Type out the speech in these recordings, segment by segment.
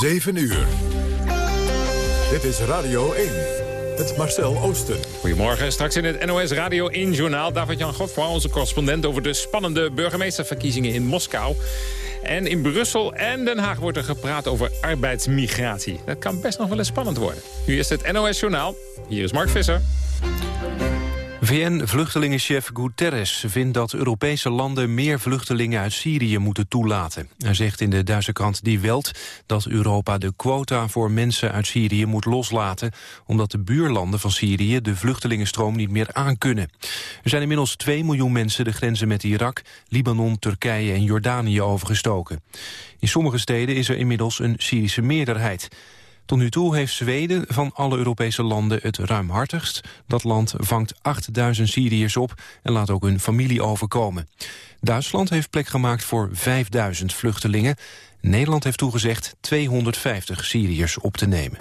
7 uur. Dit is Radio 1. Het Marcel Oosten. Goedemorgen, straks in het NOS Radio 1-journaal... David-Jan Godfroy, onze correspondent... over de spannende burgemeesterverkiezingen in Moskou. En in Brussel en Den Haag wordt er gepraat over arbeidsmigratie. Dat kan best nog wel eens spannend worden. Nu is het NOS-journaal. Hier is Mark Visser. VN-vluchtelingenchef Guterres vindt dat Europese landen meer vluchtelingen uit Syrië moeten toelaten. Hij zegt in de Duitse krant Die Welt dat Europa de quota voor mensen uit Syrië moet loslaten, omdat de buurlanden van Syrië de vluchtelingenstroom niet meer aankunnen. Er zijn inmiddels 2 miljoen mensen de grenzen met Irak, Libanon, Turkije en Jordanië overgestoken. In sommige steden is er inmiddels een Syrische meerderheid. Tot nu toe heeft Zweden van alle Europese landen het ruimhartigst. Dat land vangt 8000 Syriërs op en laat ook hun familie overkomen. Duitsland heeft plek gemaakt voor 5000 vluchtelingen. Nederland heeft toegezegd 250 Syriërs op te nemen.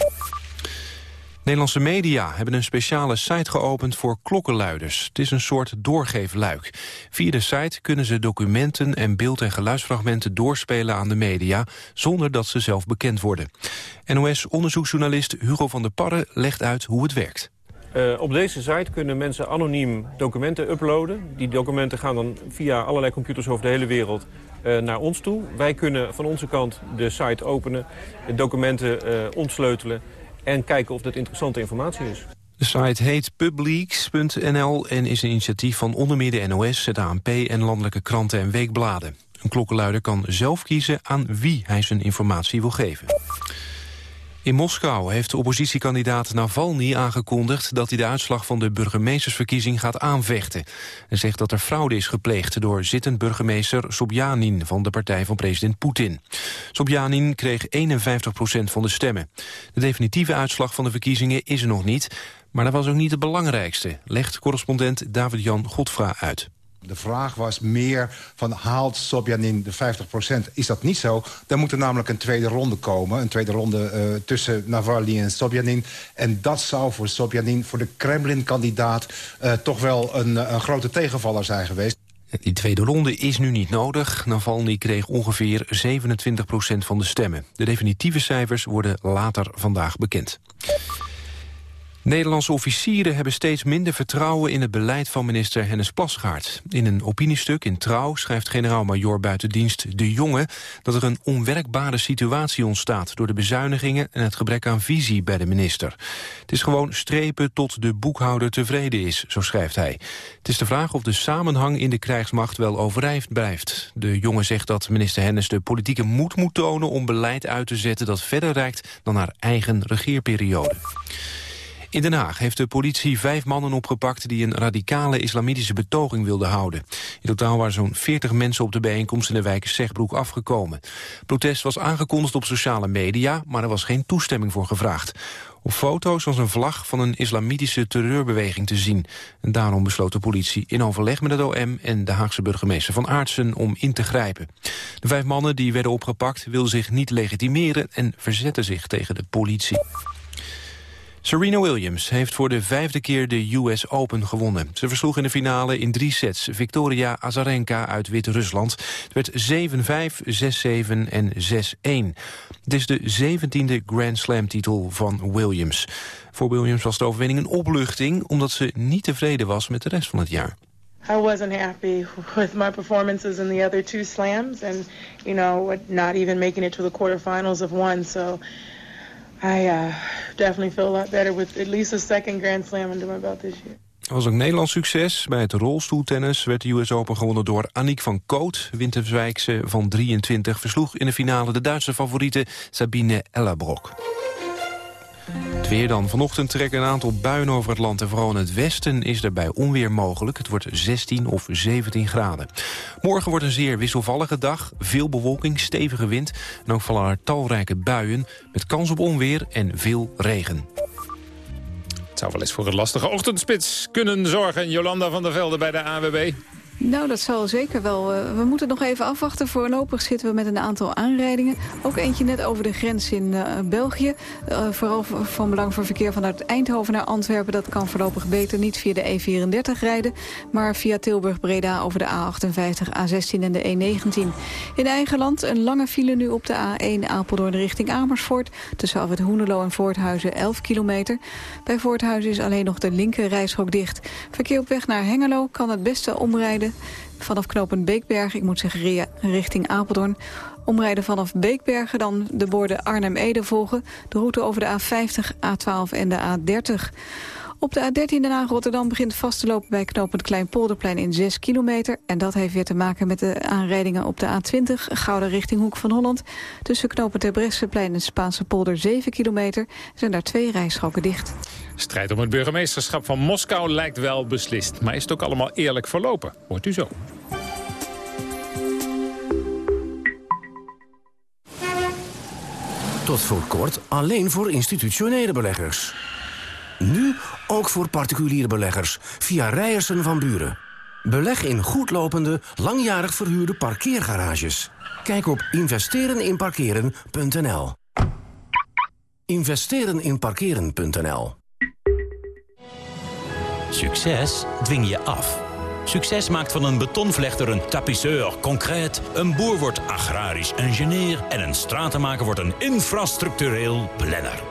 Nederlandse media hebben een speciale site geopend voor klokkenluiders. Het is een soort doorgeefluik. Via de site kunnen ze documenten en beeld- en geluidsfragmenten doorspelen aan de media... zonder dat ze zelf bekend worden. NOS-onderzoeksjournalist Hugo van der Parre legt uit hoe het werkt. Uh, op deze site kunnen mensen anoniem documenten uploaden. Die documenten gaan dan via allerlei computers over de hele wereld uh, naar ons toe. Wij kunnen van onze kant de site openen, documenten uh, ontsleutelen en kijken of dat interessante informatie is. De site heet publieks.nl en is een initiatief van onder meer de NOS, het ANP en landelijke kranten en weekbladen. Een klokkenluider kan zelf kiezen aan wie hij zijn informatie wil geven. In Moskou heeft de oppositiekandidaat Navalny aangekondigd... dat hij de uitslag van de burgemeestersverkiezing gaat aanvechten. Hij zegt dat er fraude is gepleegd door zittend burgemeester Sobjanin... van de partij van president Poetin. Sobjanin kreeg 51 procent van de stemmen. De definitieve uitslag van de verkiezingen is er nog niet... maar dat was ook niet het belangrijkste, legt correspondent David-Jan Godfra uit. De vraag was meer van haalt Sobjanin de 50% Is dat niet zo? Dan moet er namelijk een tweede ronde komen. Een tweede ronde uh, tussen Navalny en Sobjanin. En dat zou voor Sobjanin, voor de Kremlin-kandidaat... Uh, toch wel een, een grote tegenvaller zijn geweest. Die tweede ronde is nu niet nodig. Navalny kreeg ongeveer 27% van de stemmen. De definitieve cijfers worden later vandaag bekend. Nederlandse officieren hebben steeds minder vertrouwen in het beleid van minister Hennis Plasgaard. In een opiniestuk in Trouw schrijft generaal-majoor buitendienst De Jonge dat er een onwerkbare situatie ontstaat door de bezuinigingen en het gebrek aan visie bij de minister. Het is gewoon strepen tot de boekhouder tevreden is, zo schrijft hij. Het is de vraag of de samenhang in de krijgsmacht wel overeind blijft. De Jonge zegt dat minister Hennis de politieke moed moet tonen om beleid uit te zetten dat verder reikt dan haar eigen regeerperiode. In Den Haag heeft de politie vijf mannen opgepakt... die een radicale islamitische betoging wilden houden. In totaal waren zo'n 40 mensen op de bijeenkomst in de wijk Zegbroek afgekomen. Protest was aangekondigd op sociale media, maar er was geen toestemming voor gevraagd. Op foto's was een vlag van een islamitische terreurbeweging te zien. En daarom besloot de politie in overleg met het OM en de Haagse burgemeester van Aartsen om in te grijpen. De vijf mannen die werden opgepakt wilden zich niet legitimeren en verzetten zich tegen de politie. Serena Williams heeft voor de vijfde keer de US Open gewonnen. Ze versloeg in de finale in drie sets Victoria Azarenka uit Wit-Rusland. Het werd 7-5, 6-7 en 6-1. Het is de zeventiende Grand Slam-titel van Williams. Voor Williams was de overwinning een opluchting... omdat ze niet tevreden was met de rest van het jaar. I wasn't happy with my performances in the other two slams... and, you know, not even making it to the quarterfinals of one, so... I uh, definitely feel a lot better with at least a second Grand Slam under my belt this year. Was ook Nederlands succes. Bij het rolstoeltennis werd de US Open gewonnen door Aniek van Koot. Winterswijkse van 23 versloeg in de finale de Duitse favoriete Sabine Ellerbrock. Het weer dan. Vanochtend trekken een aantal buien over het land... en vooral in het westen is er bij onweer mogelijk. Het wordt 16 of 17 graden. Morgen wordt een zeer wisselvallige dag. Veel bewolking, stevige wind... en ook vallen er talrijke buien... met kans op onweer en veel regen. Het zou wel eens voor een lastige ochtendspits kunnen zorgen. Jolanda van der Velde bij de AWB. Nou, dat zal zeker wel. Uh, we moeten nog even afwachten. Voorlopig zitten we met een aantal aanrijdingen. Ook eentje net over de grens in uh, België. Uh, vooral van belang voor verkeer vanuit Eindhoven naar Antwerpen. Dat kan voorlopig beter niet via de E34 rijden... maar via Tilburg-Breda over de A58, A16 en de E19. In eigen land een lange file nu op de A1 Apeldoorn richting Amersfoort... tussen Alfred Hoenelo en Voorthuizen 11 kilometer. Bij Voorthuizen is alleen nog de linker rijstrook dicht. Verkeer op weg naar Hengelo kan het beste omrijden vanaf knooppunt Beekbergen, ik moet zeggen richting Apeldoorn. Omrijden vanaf Beekbergen, dan de borden Arnhem-Ede volgen. De route over de A50, A12 en de A30. Op de A13 Den Haag-Rotterdam begint vast te lopen bij knooppunt Kleinpolderplein in 6 kilometer. En dat heeft weer te maken met de aanrijdingen op de A20, Gouden richting Hoek van Holland. Tussen knooppunt Terbrechtseplein en Spaanse polder 7 kilometer zijn daar twee rijstroken dicht. Strijd om het burgemeesterschap van Moskou lijkt wel beslist. Maar is het ook allemaal eerlijk verlopen? Hoort u zo. Tot voor kort alleen voor institutionele beleggers. Ook voor particuliere beleggers via Rijersen van Buren. Beleg in goedlopende, langjarig verhuurde parkeergarages. Kijk op investereninparkeren.nl Investereninparkeren.nl Succes dwing je af. Succes maakt van een betonvlechter een tapisseur concreet... een boer wordt agrarisch ingenieur... en een stratenmaker wordt een infrastructureel planner.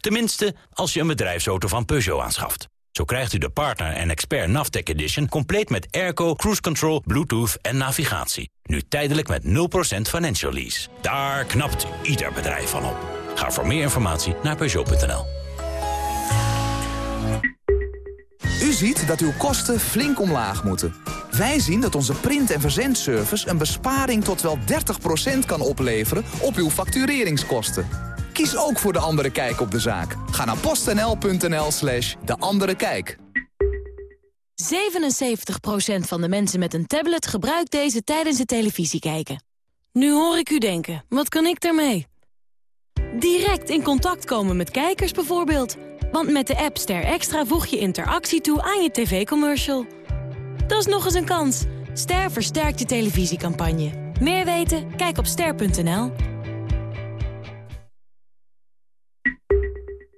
Tenminste, als je een bedrijfsauto van Peugeot aanschaft. Zo krijgt u de Partner en Expert Navtec Edition... compleet met airco, cruise control, bluetooth en navigatie. Nu tijdelijk met 0% financial lease. Daar knapt ieder bedrijf van op. Ga voor meer informatie naar Peugeot.nl. U ziet dat uw kosten flink omlaag moeten. Wij zien dat onze print- en verzendservice een besparing tot wel 30% kan opleveren op uw factureringskosten. Kies ook voor De Andere Kijk op de zaak. Ga naar postnl.nl slash De Andere Kijk. 77% van de mensen met een tablet gebruikt deze tijdens het televisie kijken. Nu hoor ik u denken, wat kan ik daarmee? Direct in contact komen met kijkers bijvoorbeeld. Want met de app Ster Extra voeg je interactie toe aan je tv-commercial. Dat is nog eens een kans. Ster versterkt je televisiecampagne. Meer weten? Kijk op ster.nl.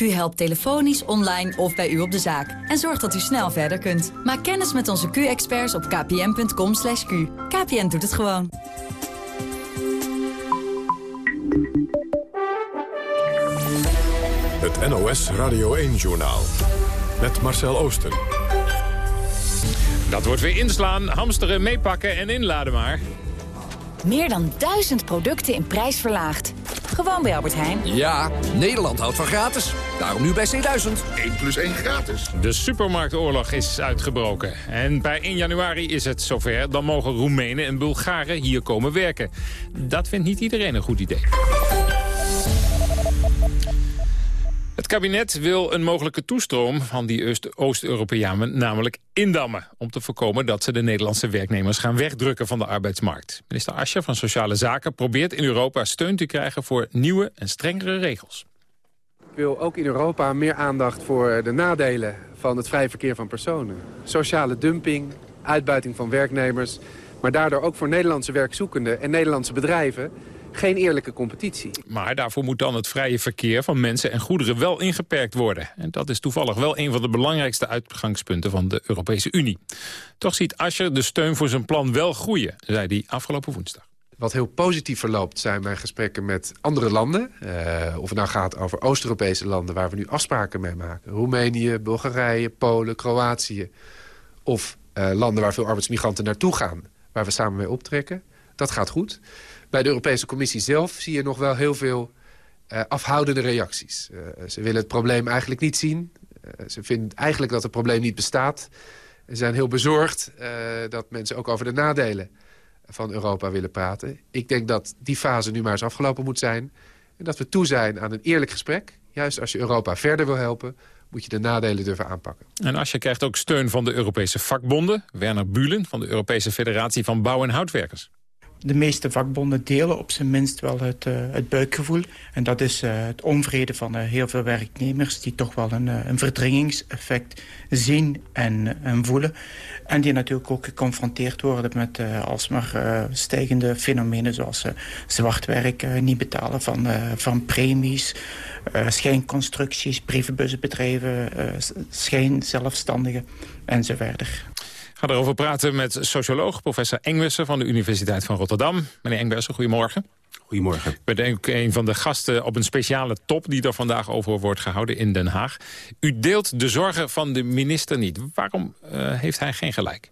Q helpt telefonisch, online of bij u op de zaak. En zorgt dat u snel verder kunt. Maak kennis met onze Q-experts op kpn.com. /q. KPN doet het gewoon. Het NOS Radio 1-journaal. Met Marcel Oosten. Dat wordt weer inslaan, hamsteren, meepakken en inladen maar. Meer dan duizend producten in prijs verlaagd. Gewoon bij Albert Heijn. Ja, Nederland houdt van gratis. Daarom nu bij C1000. 1 plus 1 gratis. De supermarktoorlog is uitgebroken. En bij 1 januari is het zover. Dan mogen Roemenen en Bulgaren hier komen werken. Dat vindt niet iedereen een goed idee. Het kabinet wil een mogelijke toestroom van die Oost-Europeanen namelijk indammen... om te voorkomen dat ze de Nederlandse werknemers gaan wegdrukken van de arbeidsmarkt. Minister Ascher van Sociale Zaken probeert in Europa steun te krijgen... voor nieuwe en strengere regels. Ik wil ook in Europa meer aandacht voor de nadelen van het vrije verkeer van personen. Sociale dumping, uitbuiting van werknemers... maar daardoor ook voor Nederlandse werkzoekenden en Nederlandse bedrijven geen eerlijke competitie. Maar daarvoor moet dan het vrije verkeer van mensen en goederen wel ingeperkt worden. En dat is toevallig wel een van de belangrijkste uitgangspunten van de Europese Unie. Toch ziet Ascher de steun voor zijn plan wel groeien, zei hij afgelopen woensdag. Wat heel positief verloopt zijn mijn gesprekken met andere landen. Uh, of het nou gaat over Oost-Europese landen waar we nu afspraken mee maken. Roemenië, Bulgarije, Polen, Kroatië. Of uh, landen waar veel arbeidsmigranten naartoe gaan. Waar we samen mee optrekken. Dat gaat goed. Bij de Europese Commissie zelf zie je nog wel heel veel uh, afhoudende reacties. Uh, ze willen het probleem eigenlijk niet zien. Uh, ze vinden eigenlijk dat het probleem niet bestaat. Ze zijn heel bezorgd dat mensen ook over de nadelen van Europa willen praten. Ik denk dat die fase nu maar eens afgelopen moet zijn. En dat we toe zijn aan een eerlijk gesprek. Juist als je Europa verder wil helpen, moet je de nadelen durven aanpakken. En Asje krijgt ook steun van de Europese vakbonden. Werner Bulen van de Europese Federatie van Bouw- en Houtwerkers. De meeste vakbonden delen op zijn minst wel het, uh, het buikgevoel. En dat is uh, het onvrede van uh, heel veel werknemers... die toch wel een, een verdringingseffect zien en, en, voelen. En die natuurlijk ook geconfronteerd worden met alsmaar stijgende fenomenen... zoals zwart werk, niet betalen van, van premies... schijnconstructies, brievenbussenbedrijven, schijnzelfstandigen enzovoort. Ga erover praten met socioloog professor Engwersen van de Universiteit van Rotterdam. Meneer Engwersen, goedemorgen. Goedemorgen. Ik ben ook een van de gasten op een speciale top die er vandaag over wordt gehouden in Den Haag. U deelt de zorgen van de minister niet. Waarom uh, heeft hij geen gelijk?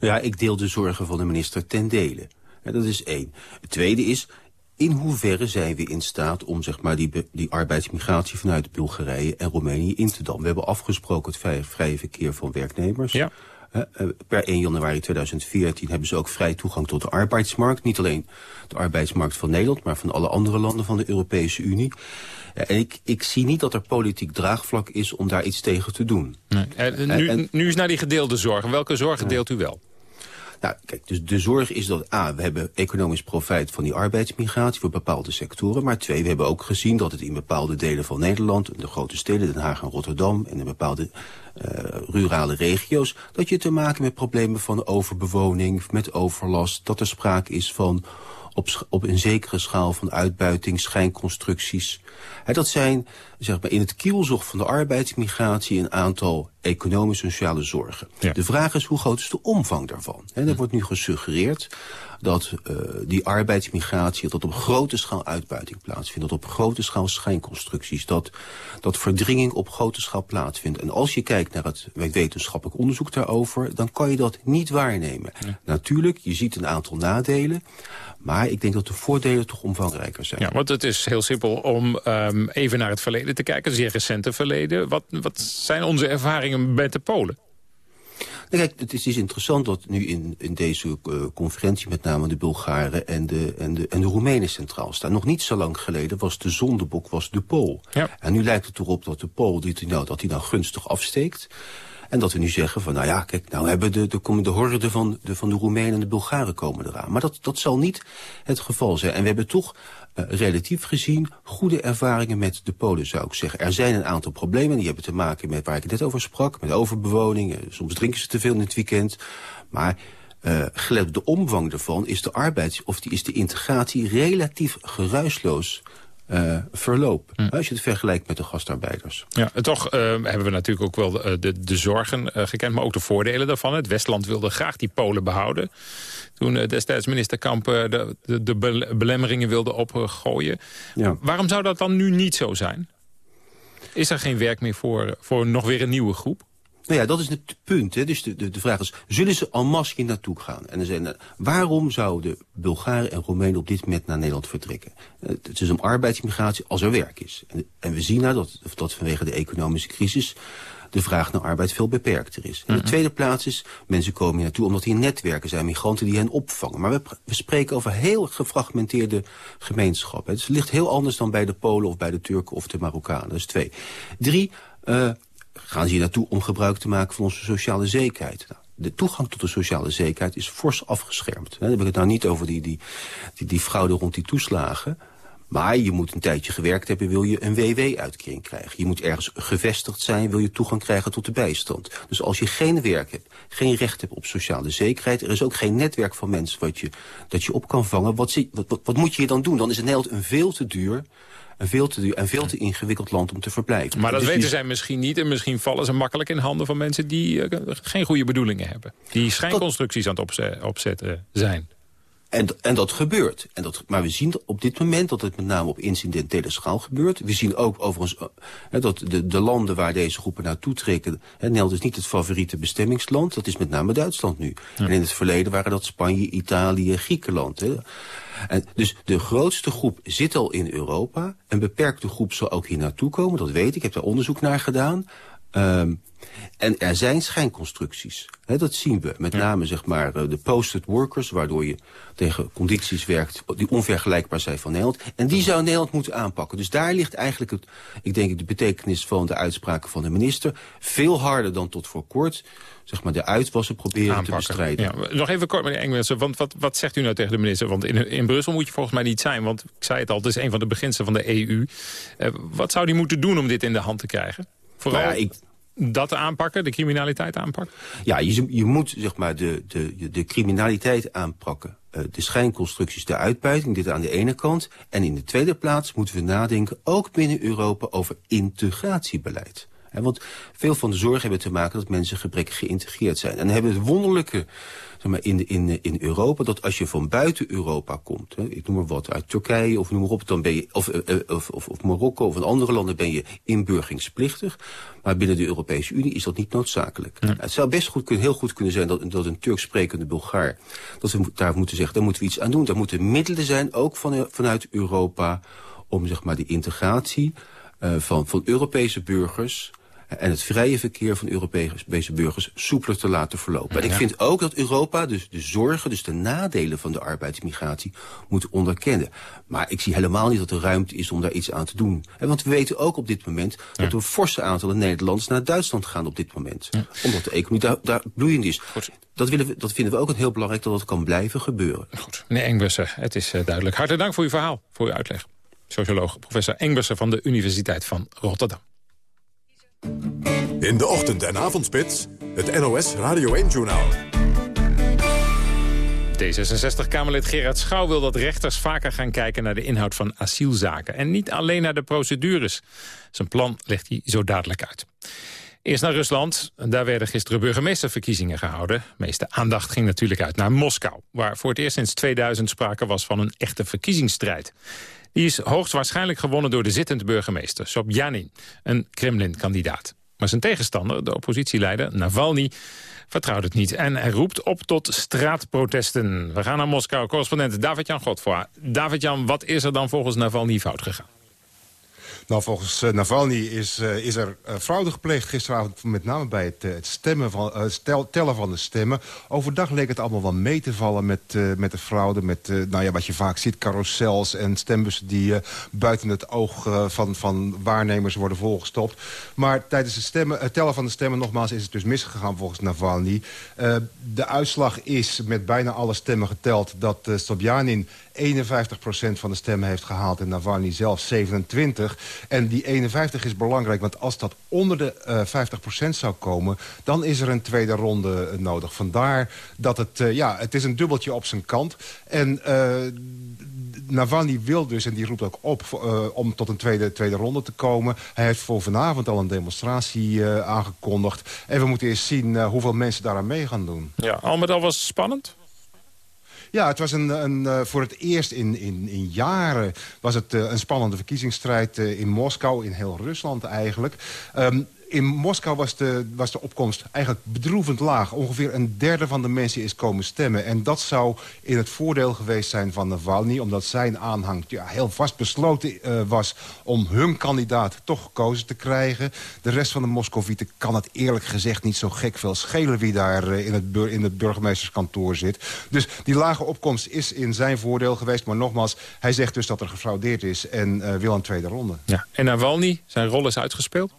Nou ja, ik deel de zorgen van de minister ten dele. Ja, dat is één. Het tweede is, in hoeverre zijn we in staat om zeg maar, die, die arbeidsmigratie vanuit Bulgarije en Roemenië in te dammen? We hebben afgesproken het vrije, vrije verkeer van werknemers. Ja. Uh, per 1 januari 2014 hebben ze ook vrij toegang tot de arbeidsmarkt. Niet alleen de arbeidsmarkt van Nederland, maar van alle andere landen van de Europese Unie. Uh, en ik, ik zie niet dat er politiek draagvlak is om daar iets tegen te doen. Nee. Nu, en, nu is naar die gedeelde zorgen. Welke zorgen deelt u wel? Nou, kijk, dus de zorg is dat A, we hebben economisch profijt van die arbeidsmigratie voor bepaalde sectoren. Maar twee, we hebben ook gezien dat het in bepaalde delen van Nederland, de grote steden, Den Haag en Rotterdam, en in bepaalde uh, rurale regio's, dat je te maken met problemen van overbewoning, met overlast, dat er sprake is van op, op een zekere schaal van uitbuiting, schijnconstructies. Dat zijn zeg maar, in het kielzog van de arbeidsmigratie een aantal economische en sociale zorgen. Ja. De vraag is hoe groot is de omvang daarvan? En er wordt nu gesuggereerd dat uh, die arbeidsmigratie... dat op grote schaal uitbuiting plaatsvindt. Dat op grote schaal schijnconstructies. Dat, dat verdringing op grote schaal plaatsvindt. En als je kijkt naar het wetenschappelijk onderzoek daarover... dan kan je dat niet waarnemen. Ja. Natuurlijk, je ziet een aantal nadelen... Maar ik denk dat de voordelen toch omvangrijker zijn. Ja, want het is heel simpel om um, even naar het verleden te kijken. Zeer recente verleden. Wat, wat zijn onze ervaringen met de Polen? Kijk, het is, is, interessant dat nu in, in deze uh, conferentie... met name de Bulgaren en de, en, de, en de Roemenen centraal staan. Nog niet zo lang geleden was de zondebok was de Pool. Ja. En nu lijkt het erop dat de Pool die, nou, dat die nou gunstig afsteekt... En dat we nu zeggen van, nou ja, kijk, nou hebben de, de, de horde van de, van de Roemenen en de Bulgaren komen eraan. Maar dat, dat zal niet het geval zijn. En we hebben toch uh, relatief gezien goede ervaringen met de Polen, zou ik zeggen. Er zijn een aantal problemen, die hebben te maken met waar ik net over sprak, met overbewoning. Uh, soms drinken ze te veel in het weekend. Maar uh, gelet op de omvang daarvan is de arbeids- of die, is de integratie relatief geruisloos uh, verloop. Hm. Als je het vergelijkt met de gastarbeiders. Ja, en toch uh, hebben we natuurlijk ook wel de, de, de zorgen gekend, maar ook de voordelen daarvan. Het Westland wilde graag die Polen behouden. Toen destijds minister Kamp de, de, de belemmeringen wilde opgooien. Ja. Waarom zou dat dan nu niet zo zijn? Is er geen werk meer voor, voor nog weer een nieuwe groep? Nou ja, dat is het punt. Hè. Dus de, de, de vraag is, zullen ze en masse hier naartoe gaan? En dan zijn, waarom zouden Bulgaren en Roemenen op dit moment naar Nederland vertrekken? Het is een arbeidsmigratie als er werk is. En, en we zien nou dat, dat vanwege de economische crisis de vraag naar arbeid veel beperkter is. In de tweede plaats is, mensen komen hier naartoe omdat hier netwerken zijn, migranten die hen opvangen. Maar we, we spreken over heel gefragmenteerde gemeenschappen. Het ligt heel anders dan bij de Polen of bij de Turken of de Marokkanen. Dat is twee. Drie, uh, gaan ze hier naartoe om gebruik te maken van onze sociale zekerheid. Nou, de toegang tot de sociale zekerheid is fors afgeschermd. Dan heb ik het nou niet over die, die, die, die fraude rond die toeslagen. Maar je moet een tijdje gewerkt hebben, wil je een WW-uitkering krijgen. Je moet ergens gevestigd zijn, wil je toegang krijgen tot de bijstand. Dus als je geen werk hebt, geen recht hebt op sociale zekerheid... er is ook geen netwerk van mensen wat je, dat je op kan vangen... Wat, wat, wat, moet je hier dan doen? Dan is het Nederland een veel te duur een veel te duur en veel te ingewikkeld land om te verblijven. Maar dat dus weten die... zij misschien niet. En misschien vallen ze makkelijk in handen van mensen die uh, geen goede bedoelingen hebben. Die schijnconstructies aan het opzet, opzetten zijn. En, en dat gebeurt. En dat, maar we zien op dit moment dat het met name op incidentele schaal gebeurt. We zien ook overigens uh, dat de, de landen waar deze groepen naartoe trekken... Hè, Nederland is niet het favoriete bestemmingsland. Dat is met name Duitsland nu. Ja. En in het verleden waren dat Spanje, Italië, Griekenland. Hè. En dus de grootste groep zit al in Europa. Een beperkte groep zal ook hier naartoe komen, dat weet ik. Ik heb daar onderzoek naar gedaan. Ehm, en er zijn schijnconstructies. dat zien we. Met name zeg maar, eh, de posted workers, waardoor je tegen condities werkt die onvergelijkbaar zijn van Nederland. En die zou Nederland moeten aanpakken. Dus daar ligt eigenlijk, het, ik denk, de betekenis van de uitspraken van de minister. Veel harder dan tot voor kort zeg maar, de uitwassen proberen te bestrijden. Ja, nog even kort, meneer Engelse, want wat, wat zegt u nou tegen de minister? Want in, in Brussel moet je volgens mij niet zijn, want ik zei het al, het is een van de beginselen van de EU. Eh, wat zou die moeten doen om dit in de hand te krijgen? Vooral nou ja, ik, dat aanpakken, de criminaliteit aanpakken? Ja, je, je moet zeg maar, de, de, de criminaliteit aanpakken. Uh, de schijnconstructies, de uitbuiting, dit aan de ene kant. En in de tweede plaats moeten we nadenken, ook binnen Europa, over integratiebeleid. Want veel van de zorg hebben te maken dat mensen gebrekkig geïntegreerd zijn. En dan hebben we het wonderlijke maar, in, in, in Europa, dat als je van buiten Europa komt... Hè, ik noem maar wat, uit Turkije of noem maar op... Dan ben je, of, uh, of, of, of, Marokko of in andere landen ben je inburgingsplichtig. Maar binnen de Europese Unie is dat niet noodzakelijk. Het zou best goed, heel goed kunnen zijn dat, dat een Turks sprekende Bulgaar... dat we daar moeten zeggen, daar moeten we iets aan doen. Daar moeten middelen zijn, ook van, vanuit Europa... om zeg maar, de integratie uh, van, van Europese burgers en het vrije verkeer van Europese burgers soepeler te laten verlopen. En ik vind ook dat Europa dus de zorgen, dus de nadelen van de arbeidsmigratie moet onderkennen. Maar ik zie helemaal niet dat er ruimte is om daar iets aan te doen. want we weten ook op dit moment dat er een forse aantallen Nederlanders naar Duitsland gaan op dit moment. Omdat de economie daar, daar bloeiend is. Dat, willen we, dat vinden we ook heel belangrijk dat dat kan blijven gebeuren. Goed, meneer Engbussen, het is uh, duidelijk. Hartelijk dank voor uw verhaal, voor uw uitleg. Socioloog professor Engbussen van de Universiteit van Rotterdam. In de ochtend- en avondspits, het NOS Radio 1-journaal. D66-Kamerlid Gerard Schouw wil dat rechters vaker gaan kijken naar de inhoud van asielzaken. En niet alleen naar de procedures. Zijn plan legt hij zo dadelijk uit. Eerst naar Rusland. Daar werden gisteren burgemeesterverkiezingen gehouden. De meeste aandacht ging natuurlijk uit naar Moskou... waar voor het eerst sinds 2000 sprake was van een echte verkiezingsstrijd. Die is hoogstwaarschijnlijk gewonnen door de zittende burgemeester, Sobjanin, een Kremlin-kandidaat. Maar zijn tegenstander, de oppositieleider Navalny, vertrouwt het niet. En hij roept op tot straatprotesten. We gaan naar Moskou, correspondent David-Jan Godvoor. David-Jan, wat is er dan volgens Navalny fout gegaan? Nou, volgens uh, Navalny is, uh, is er uh, fraude gepleegd gisteravond... met name bij het, het stemmen van, tellen van de stemmen. Overdag leek het allemaal wel mee te vallen met, met de fraude. Met nou ja, wat je vaak ziet, carousels en stembussen... die buiten het oog van, van waarnemers worden volgestopt. Maar tijdens het, stemmen, tellen van de stemmen, nogmaals, is het dus misgegaan volgens Navalny. de uitslag is met bijna alle stemmen geteld... dat Sobjanin 51% van de stemmen heeft gehaald en Navalny zelf 27. En die 51 is belangrijk, want als dat onder de uh, 50% zou komen... dan is er een tweede ronde uh, nodig. Vandaar dat het, uh, ja, het is een dubbeltje op zijn kant. En Navalny wil dus, en die roept ook op om tot een tweede, tweede ronde te komen. Hij heeft voor vanavond al een demonstratie aangekondigd. En we moeten eerst zien hoeveel mensen daaraan mee gaan doen. Ja, al met al was spannend? Ja, het was een, een, uh, voor het eerst in, in, in jaren was het uh, een spannende verkiezingsstrijd uh, in Moskou, in heel Rusland eigenlijk. Um, in Moskou was de, was de opkomst eigenlijk bedroevend laag. Ongeveer een derde van de mensen is komen stemmen. En dat zou in het voordeel geweest zijn van Navalny... omdat zijn aanhang ja, heel vastbesloten uh, was om hun kandidaat toch gekozen te krijgen. De rest van de Moscovieten kan het eerlijk gezegd niet zo gek veel schelen... wie daar uh, in, het in het burgemeesterskantoor zit. Dus die lage opkomst is in zijn voordeel geweest. Maar nogmaals, hij zegt dus dat er gefraudeerd is en uh, wil een tweede ronde. Ja. En Navalny, zijn rol is uitgespeeld?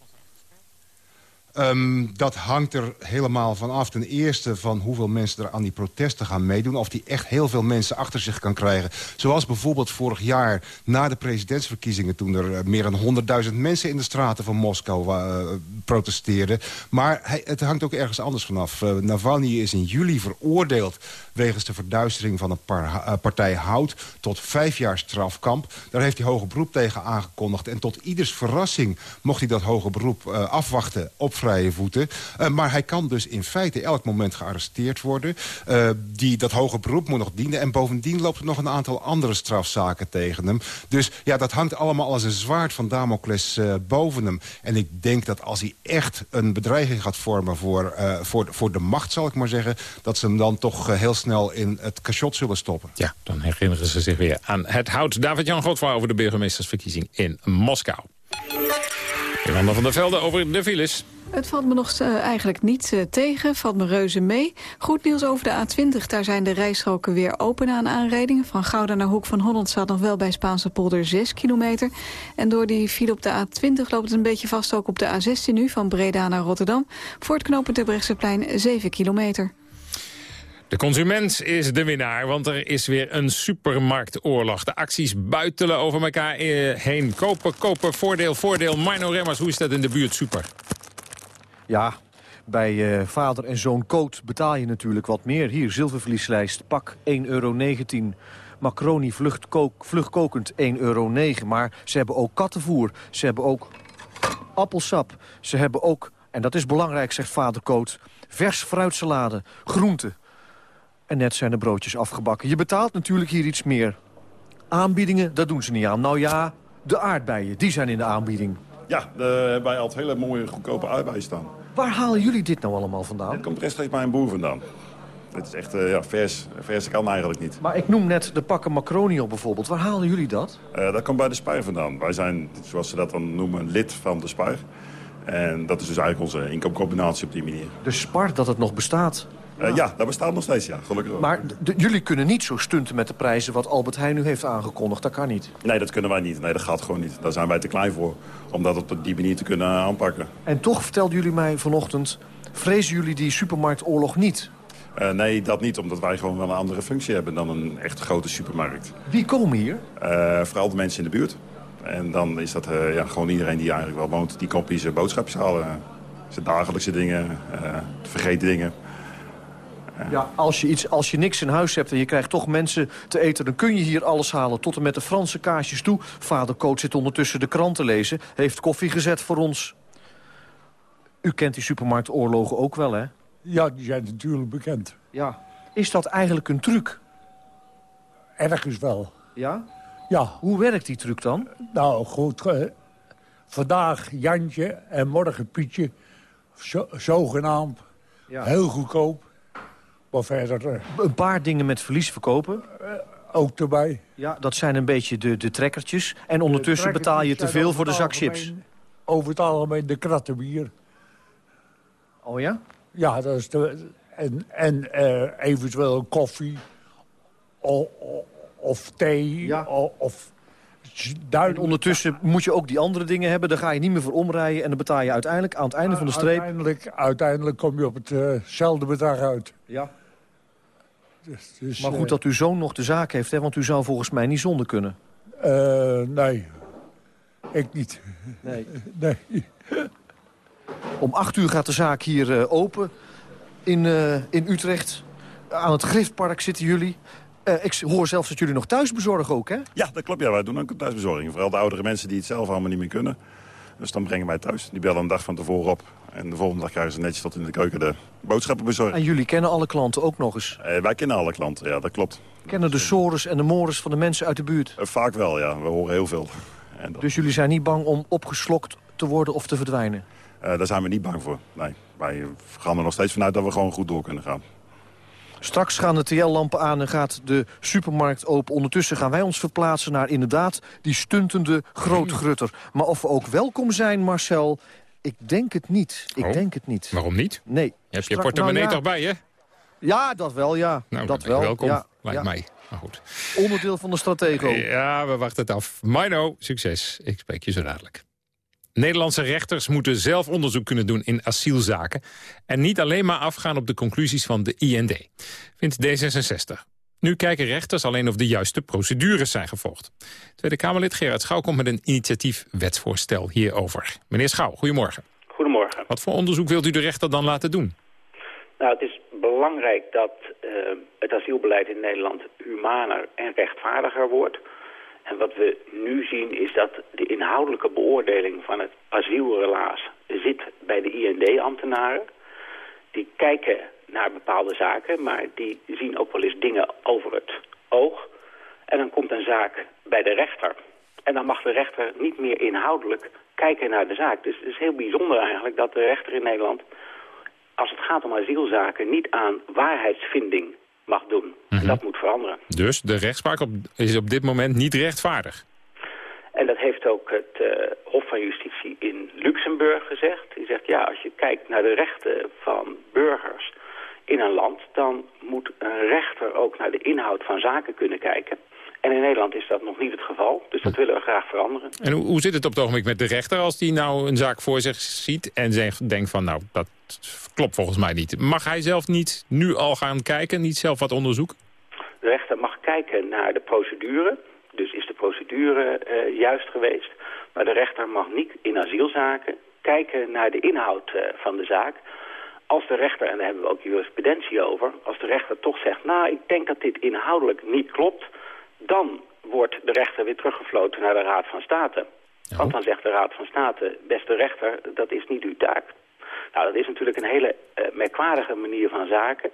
Um, dat hangt er helemaal van af. Ten eerste van hoeveel mensen er aan die protesten gaan meedoen. Of die echt heel veel mensen achter zich kan krijgen. Zoals bijvoorbeeld vorig jaar na de presidentsverkiezingen... toen er uh, meer dan 100.000 mensen in de straten van Moskou uh, protesteerden. Maar hij, het hangt ook ergens anders vanaf. Uh, Navalny is in juli veroordeeld wegens de verduistering van een par, partij Hout... tot vijf jaar strafkamp. Daar heeft hij hoger beroep tegen aangekondigd. En tot ieders verrassing mocht hij dat hoger beroep afwachten op vrije voeten. Uh, maar hij kan dus in feite elk moment gearresteerd worden. Uh, die, dat hoge beroep moet nog dienen. En bovendien loopt er nog een aantal andere strafzaken tegen hem. Dus ja, dat hangt allemaal als een zwaard van Damocles uh, boven hem. En ik denk dat als hij echt een bedreiging gaat vormen voor, voor, voor de macht, zal ik maar zeggen... dat ze hem dan toch heel snel in het cachot zullen stoppen. Ja, dan herinneren ze zich weer aan het hout. David-Jan Godvaar over de burgemeestersverkiezing in Moskou. Jolanda van der Velde over de files. Het valt me nog uh, eigenlijk niet uh, tegen, valt me reuze mee. Goed nieuws over de A20, daar zijn de rijstroken weer open aan aanrijdingen. Van Gouda naar Hoek van Holland staat nog wel bij Spaanse polder 6 kilometer. En door die file op de A20 loopt het een beetje vast ook op de A16 nu... van Breda naar Rotterdam. Voor het knooppunt Brechtseplein 7 kilometer. De consument is de winnaar, want er is weer een supermarktoorlog. De acties buitelen over elkaar eh, heen. Kopen, kopen, voordeel, voordeel. Mino Remmers, hoe is dat in de buurt? Super. Ja, bij uh, vader en zoon Koot betaal je natuurlijk wat meer. Hier, zilvervlieslijst, pak 1,19 euro. Macaroni vluchtkokend 1,09 euro. Maar ze hebben ook kattenvoer. Ze hebben ook appelsap. Ze hebben ook, en dat is belangrijk, zegt vader Koot... vers fruitsalade, groenten. En net zijn de broodjes afgebakken. Je betaalt natuurlijk hier iets meer. Aanbiedingen, dat doen ze niet aan. Nou ja, de aardbeien, die zijn in de aanbieding. Ja, daar hebben wij altijd hele mooie, goedkope aardbeien staan. Waar halen jullie dit nou allemaal vandaan? Het komt rechtstreeks bij een boer vandaan. Het is echt uh, ja, vers. Vers kan eigenlijk niet. Maar ik noem net de pakken macaroni op bijvoorbeeld. Waar halen jullie dat? Uh, dat komt bij de Spijr vandaan. Wij zijn, zoals ze dat dan noemen, lid van de Spijr. En dat is dus eigenlijk onze inkoopcombinatie op die manier. De Spar, dat het nog bestaat? Uh, ja, dat bestaat nog steeds, ja. Gelukkig Maar jullie kunnen niet zo stunten met de prijzen wat Albert Heijn nu heeft aangekondigd. Dat kan niet. Nee, dat kunnen wij niet. Nee, dat gaat gewoon niet. Daar zijn wij te klein voor om dat op die manier te kunnen aanpakken. En toch vertelden jullie mij vanochtend... vrezen jullie die supermarktoorlog niet? Uh, nee, dat niet, omdat wij gewoon wel een andere functie hebben dan een echt grote supermarkt. Wie komen hier? Uh, vooral de mensen in de buurt. En dan is dat ja, gewoon iedereen die eigenlijk wel woont, die komt hier zijn boodschapjes halen. Zijn dagelijkse dingen, vergeten dingen. Ja, als je, iets, als je niks in huis hebt en je krijgt toch mensen te eten... dan kun je hier alles halen, tot en met de Franse kaasjes toe. Vader Coach zit ondertussen de krant te lezen. Heeft koffie gezet voor ons. U kent die supermarktoorlogen ook wel, hè? Ja, die zijn natuurlijk bekend. Ja. Is dat eigenlijk een truc? Ergens wel. Ja? Ja. Hoe werkt die truc dan? Nou, goed. Uh, vandaag Jantje en morgen Pietje. Zo, zogenaamd. Ja. Heel goedkoop. Maar verder... Uh, een paar dingen met verlies verkopen? Uh, ook erbij. Ja, dat zijn een beetje de, de trekkertjes. En ondertussen betaal je te veel voor de zak chips. Over het algemeen de krattenbier. Oh ja? Ja, dat is de... En, en eventueel koffie. Of, of thee. Ja. Of, of en ondertussen moet je ook die andere dingen hebben. Daar ga je niet meer voor omrijden. En dan betaal je uiteindelijk aan het einde van de streep... Uiteindelijk, uiteindelijk kom je op hetzelfde uh bedrag uit. Ja. Dus, dus, maar goed uh, dat uw zoon nog de zaak heeft, hè? Want u zou volgens mij niet zonder kunnen. Uh, nee. Ik niet. Nee. nee. Om acht uur gaat de zaak hier open. In, in Utrecht. Aan het Griftpark zitten jullie. Uh, ik hoor zelfs dat jullie nog thuis bezorgen ook, hè? Ja, dat klopt. Ja, wij doen ook thuisbezorging. Vooral de oudere mensen die het zelf allemaal niet meer kunnen. Dus dan brengen wij thuis. Die bellen een dag van tevoren op. En de volgende dag krijgen ze netjes tot in de keuken de boodschappen bezorgd. En jullie kennen alle klanten ook nog eens? Uh, wij kennen alle klanten, ja, dat klopt. Kennen de sores en de mores van de mensen uit de buurt? Uh, vaak wel, ja. We horen heel veel. En dat... Dus jullie zijn niet bang om opgeslokt te worden of te verdwijnen? daar zijn we niet bang voor, nee. Wij gaan er nog steeds vanuit dat we gewoon goed door kunnen gaan. Straks gaan de TL-lampen aan en gaat de supermarkt open. Ondertussen gaan wij ons verplaatsen naar inderdaad die stuntende grootgrutter. Maar of we ook welkom zijn, Marcel, ik denk het niet. Ik oh, denk het niet. Waarom niet? Nee. Je hebt je portemonnee nou, ja. toch bij je? Ja, dat wel, ja. Nou, dat wel. Welkom, ja, lijkt ja. mij. Maar goed. Onderdeel van de stratego. Ja, we wachten het af. Mino, succes. Ik spreek je zo dadelijk. Nederlandse rechters moeten zelf onderzoek kunnen doen in asielzaken... en niet alleen maar afgaan op de conclusies van de IND, vindt D66. Nu kijken rechters alleen of de juiste procedures zijn gevolgd. Tweede Kamerlid Gerard Schouw komt met een initiatief wetsvoorstel hierover. Meneer Schouw, goedemorgen. Goedemorgen. Wat voor onderzoek wilt u de rechter dan laten doen? Nou, het is belangrijk dat uh, het asielbeleid in Nederland humaner en rechtvaardiger wordt... En wat we nu zien is dat de inhoudelijke beoordeling van het asielrelaas zit bij de IND-ambtenaren. Die kijken naar bepaalde zaken, maar die zien ook wel eens dingen over het oog. En dan komt een zaak bij de rechter. En dan mag de rechter niet meer inhoudelijk kijken naar de zaak. Dus het is heel bijzonder eigenlijk dat de rechter in Nederland... als het gaat om asielzaken niet aan waarheidsvinding mag doen. En dat moet veranderen. Dus de rechtspraak op, is op dit moment niet rechtvaardig? En dat heeft ook het uh, Hof van Justitie in Luxemburg gezegd. Die zegt, ja, als je kijkt naar de rechten van burgers in een land... dan moet een rechter ook naar de inhoud van zaken kunnen kijken. En in Nederland is dat nog niet het geval. Dus dat willen we graag veranderen. En hoe, hoe zit het op het ogenblik met de rechter als die nou een zaak voor zich ziet... en zegt, denkt van, nou, dat klopt volgens mij niet. Mag hij zelf niet nu al gaan kijken, niet zelf wat onderzoeken? De rechter mag kijken naar de procedure. Dus is de procedure uh, juist geweest. Maar de rechter mag niet in asielzaken kijken naar de inhoud uh, van de zaak. Als de rechter, en daar hebben we ook jurisprudentie over... als de rechter toch zegt, nou, ik denk dat dit inhoudelijk niet klopt... dan wordt de rechter weer teruggefloten naar de Raad van State. Want dan zegt de Raad van State, beste rechter, dat is niet uw taak. Nou, dat is natuurlijk een hele uh, merkwaardige manier van zaken.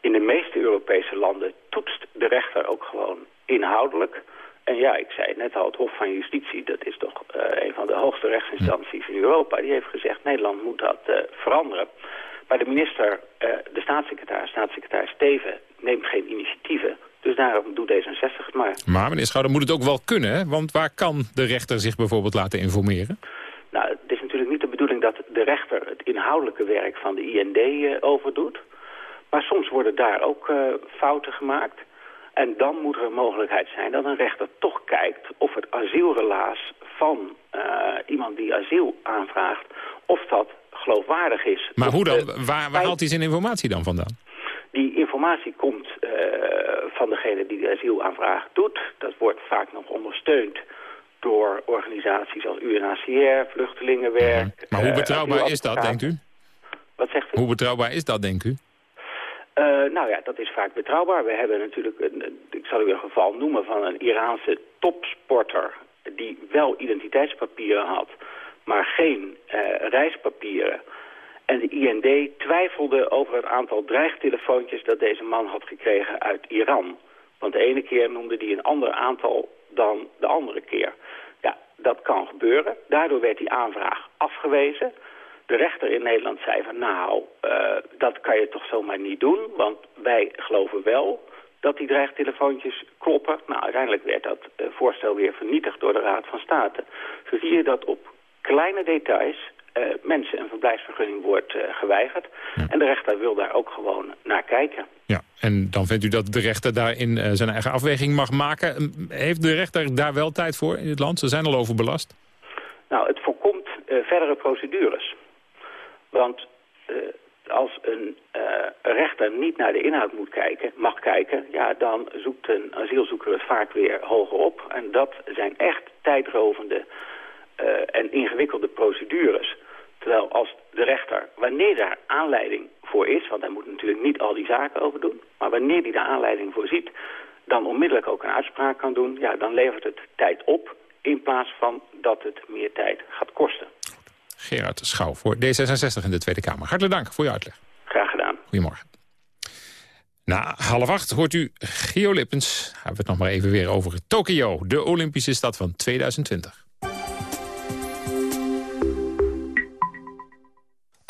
In de meeste Europese landen toetst de rechter ook gewoon inhoudelijk. En ja, ik zei net al, het Hof van Justitie, dat is toch uh, een van de hoogste rechtsinstanties in Europa. Die heeft gezegd, Nederland moet dat uh, veranderen. Maar de minister, de staatssecretaris, staatssecretaris Steven, neemt geen initiatieven. Dus daarom doet D66 het maar. Maar meneer Schouder moet het ook wel kunnen, hè? Want waar kan de rechter zich bijvoorbeeld laten informeren? Nou, het is natuurlijk niet de bedoeling dat de rechter het inhoudelijke werk van de IND uh, overdoet. Maar soms worden daar ook uh, fouten gemaakt. En dan moet er een mogelijkheid zijn dat een rechter toch kijkt of het asielrelaas van uh, iemand die asiel aanvraagt, of dat geloofwaardig is. Maar hoe dan? Waar, waar haalt hij zijn informatie dan vandaan? Die informatie komt uh, van degene die de asielaanvraag doet. Dat wordt vaak nog ondersteund door organisaties als UNHCR, Vluchtelingenwerk. Mm -hmm. Maar hoe betrouwbaar uh, is dat, denkt u? Wat zegt u? Hoe betrouwbaar is dat, denkt u? Uh, nou ja, dat is vaak betrouwbaar. We hebben natuurlijk, een, ik zal u een geval noemen van een Iraanse topsporter... die wel identiteitspapieren had, maar geen reispapieren. En de IND twijfelde over het aantal dreigtelefoontjes dat deze man had gekregen uit Iran. Want de ene keer noemde hij een ander aantal dan de andere keer. Ja, dat kan gebeuren. Daardoor werd die aanvraag afgewezen. De rechter in Nederland zei van nou, uh, dat kan je toch zomaar niet doen. Want wij geloven wel dat die dreigtelefoontjes kloppen. Nou, uiteindelijk werd dat uh, voorstel weer vernietigd door de Raad van State. Zo zie je dat op kleine details mensen een verblijfsvergunning wordt uh, geweigerd. Ja. En de rechter wil daar ook gewoon naar kijken. Ja, en dan vindt u dat de rechter daarin uh, zijn eigen afweging mag maken. Heeft de rechter daar wel tijd voor in het land? Ze zijn al overbelast. Nou, het voorkomt verdere procedures. Want als een rechter niet naar de inhoud moet kijken, mag kijken... ja, dan zoekt een asielzoeker het vaak weer hoger op. En dat zijn echt tijdrovende en ingewikkelde procedures... Terwijl als de rechter, wanneer daar aanleiding voor is... want hij moet natuurlijk niet al die zaken over doen... maar wanneer hij daar aanleiding voor ziet... dan onmiddellijk ook een uitspraak kan doen... ja, dan levert het tijd op in plaats van dat het meer tijd gaat kosten. Gerard Schouw voor D66 in de Tweede Kamer. Hartelijk dank voor je uitleg. Graag gedaan. Goedemorgen. Na half acht hoort u Gio Lippens. Hebben we het nog maar even weer over Tokio, de Olympische stad van 2020.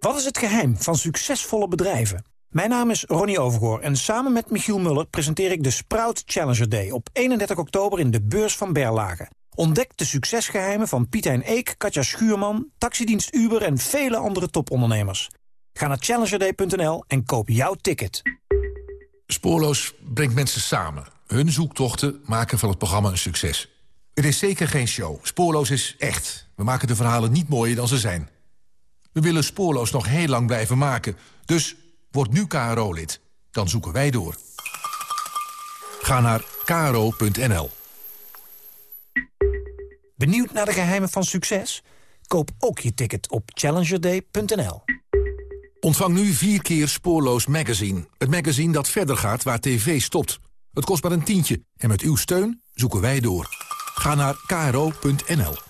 Wat is het geheim van succesvolle bedrijven? Mijn naam is Ronnie Overgoor en samen met Michiel Muller presenteer ik de Sprout Challenger Day op 31 oktober in de beurs van Berlage. Ontdek de succesgeheimen van Piet Eek, Katja Schuurman, taxidienst Uber en vele andere topondernemers. Ga naar challengerday.nl en koop jouw ticket. Spoorloos brengt mensen samen. Hun zoektochten maken van het programma een succes. Het is zeker geen show. Spoorloos is echt. We maken de verhalen niet mooier dan ze zijn. We willen Spoorloos nog heel lang blijven maken. Dus word nu KRO-lid. Dan zoeken wij door. Ga naar kro.nl. Benieuwd naar de geheimen van succes? Koop ook je ticket op challengerday.nl. Ontvang nu vier keer Spoorloos Magazine. Het magazine dat verder gaat waar tv stopt. Het kost maar een tientje en met uw steun zoeken wij door. Ga naar kro.nl.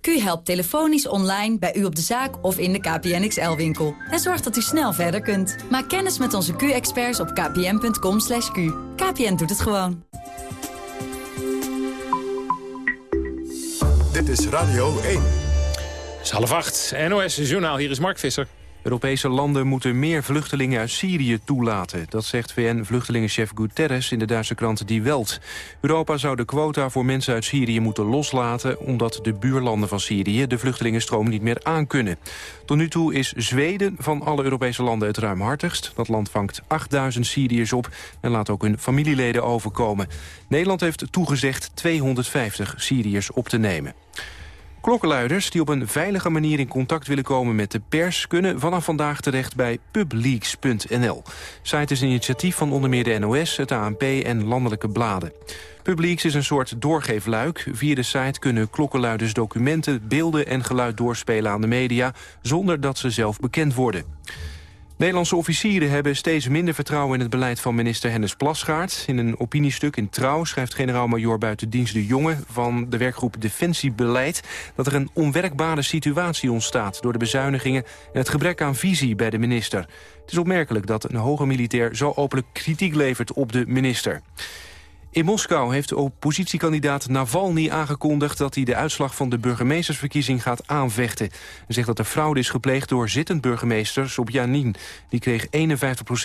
Q helpt telefonisch online bij u op de zaak of in de KPN XL-winkel. En zorgt dat u snel verder kunt. Maak kennis met onze Q-experts op kpn.com. /q. KPN doet het gewoon. Dit is Radio 1. Het is half acht. NOS Journaal. Hier is Mark Visser. Europese landen moeten meer vluchtelingen uit Syrië toelaten. Dat zegt VN-vluchtelingenchef Guterres in de Duitse krant Die Welt. Europa zou de quota voor mensen uit Syrië moeten loslaten... omdat de buurlanden van Syrië de vluchtelingenstroom niet meer aankunnen. Tot nu toe is Zweden van alle Europese landen het ruimhartigst. Dat land vangt 8000 Syriërs op en laat ook hun familieleden overkomen. Nederland heeft toegezegd 250 Syriërs op te nemen. Klokkenluiders die op een veilige manier in contact willen komen met de pers... kunnen vanaf vandaag terecht bij publieks.nl. Site is een initiatief van onder meer de NOS, het ANP en landelijke bladen. Publieks is een soort doorgeefluik. Via de site kunnen klokkenluiders documenten, beelden en geluid doorspelen aan de media... zonder dat ze zelf bekend worden. Nederlandse officieren hebben steeds minder vertrouwen in het beleid van minister Hennis Plasgaard. In een opiniestuk in Trouw schrijft generaal-majoor buitendienst De Jonge van de werkgroep Defensiebeleid dat er een onwerkbare situatie ontstaat door de bezuinigingen en het gebrek aan visie bij de minister. Het is opmerkelijk dat een hoge militair zo openlijk kritiek levert op de minister. In Moskou heeft oppositiekandidaat Navalny aangekondigd... dat hij de uitslag van de burgemeestersverkiezing gaat aanvechten. Hij zegt dat er fraude is gepleegd door zittend burgemeester Sobjanin. Die kreeg 51%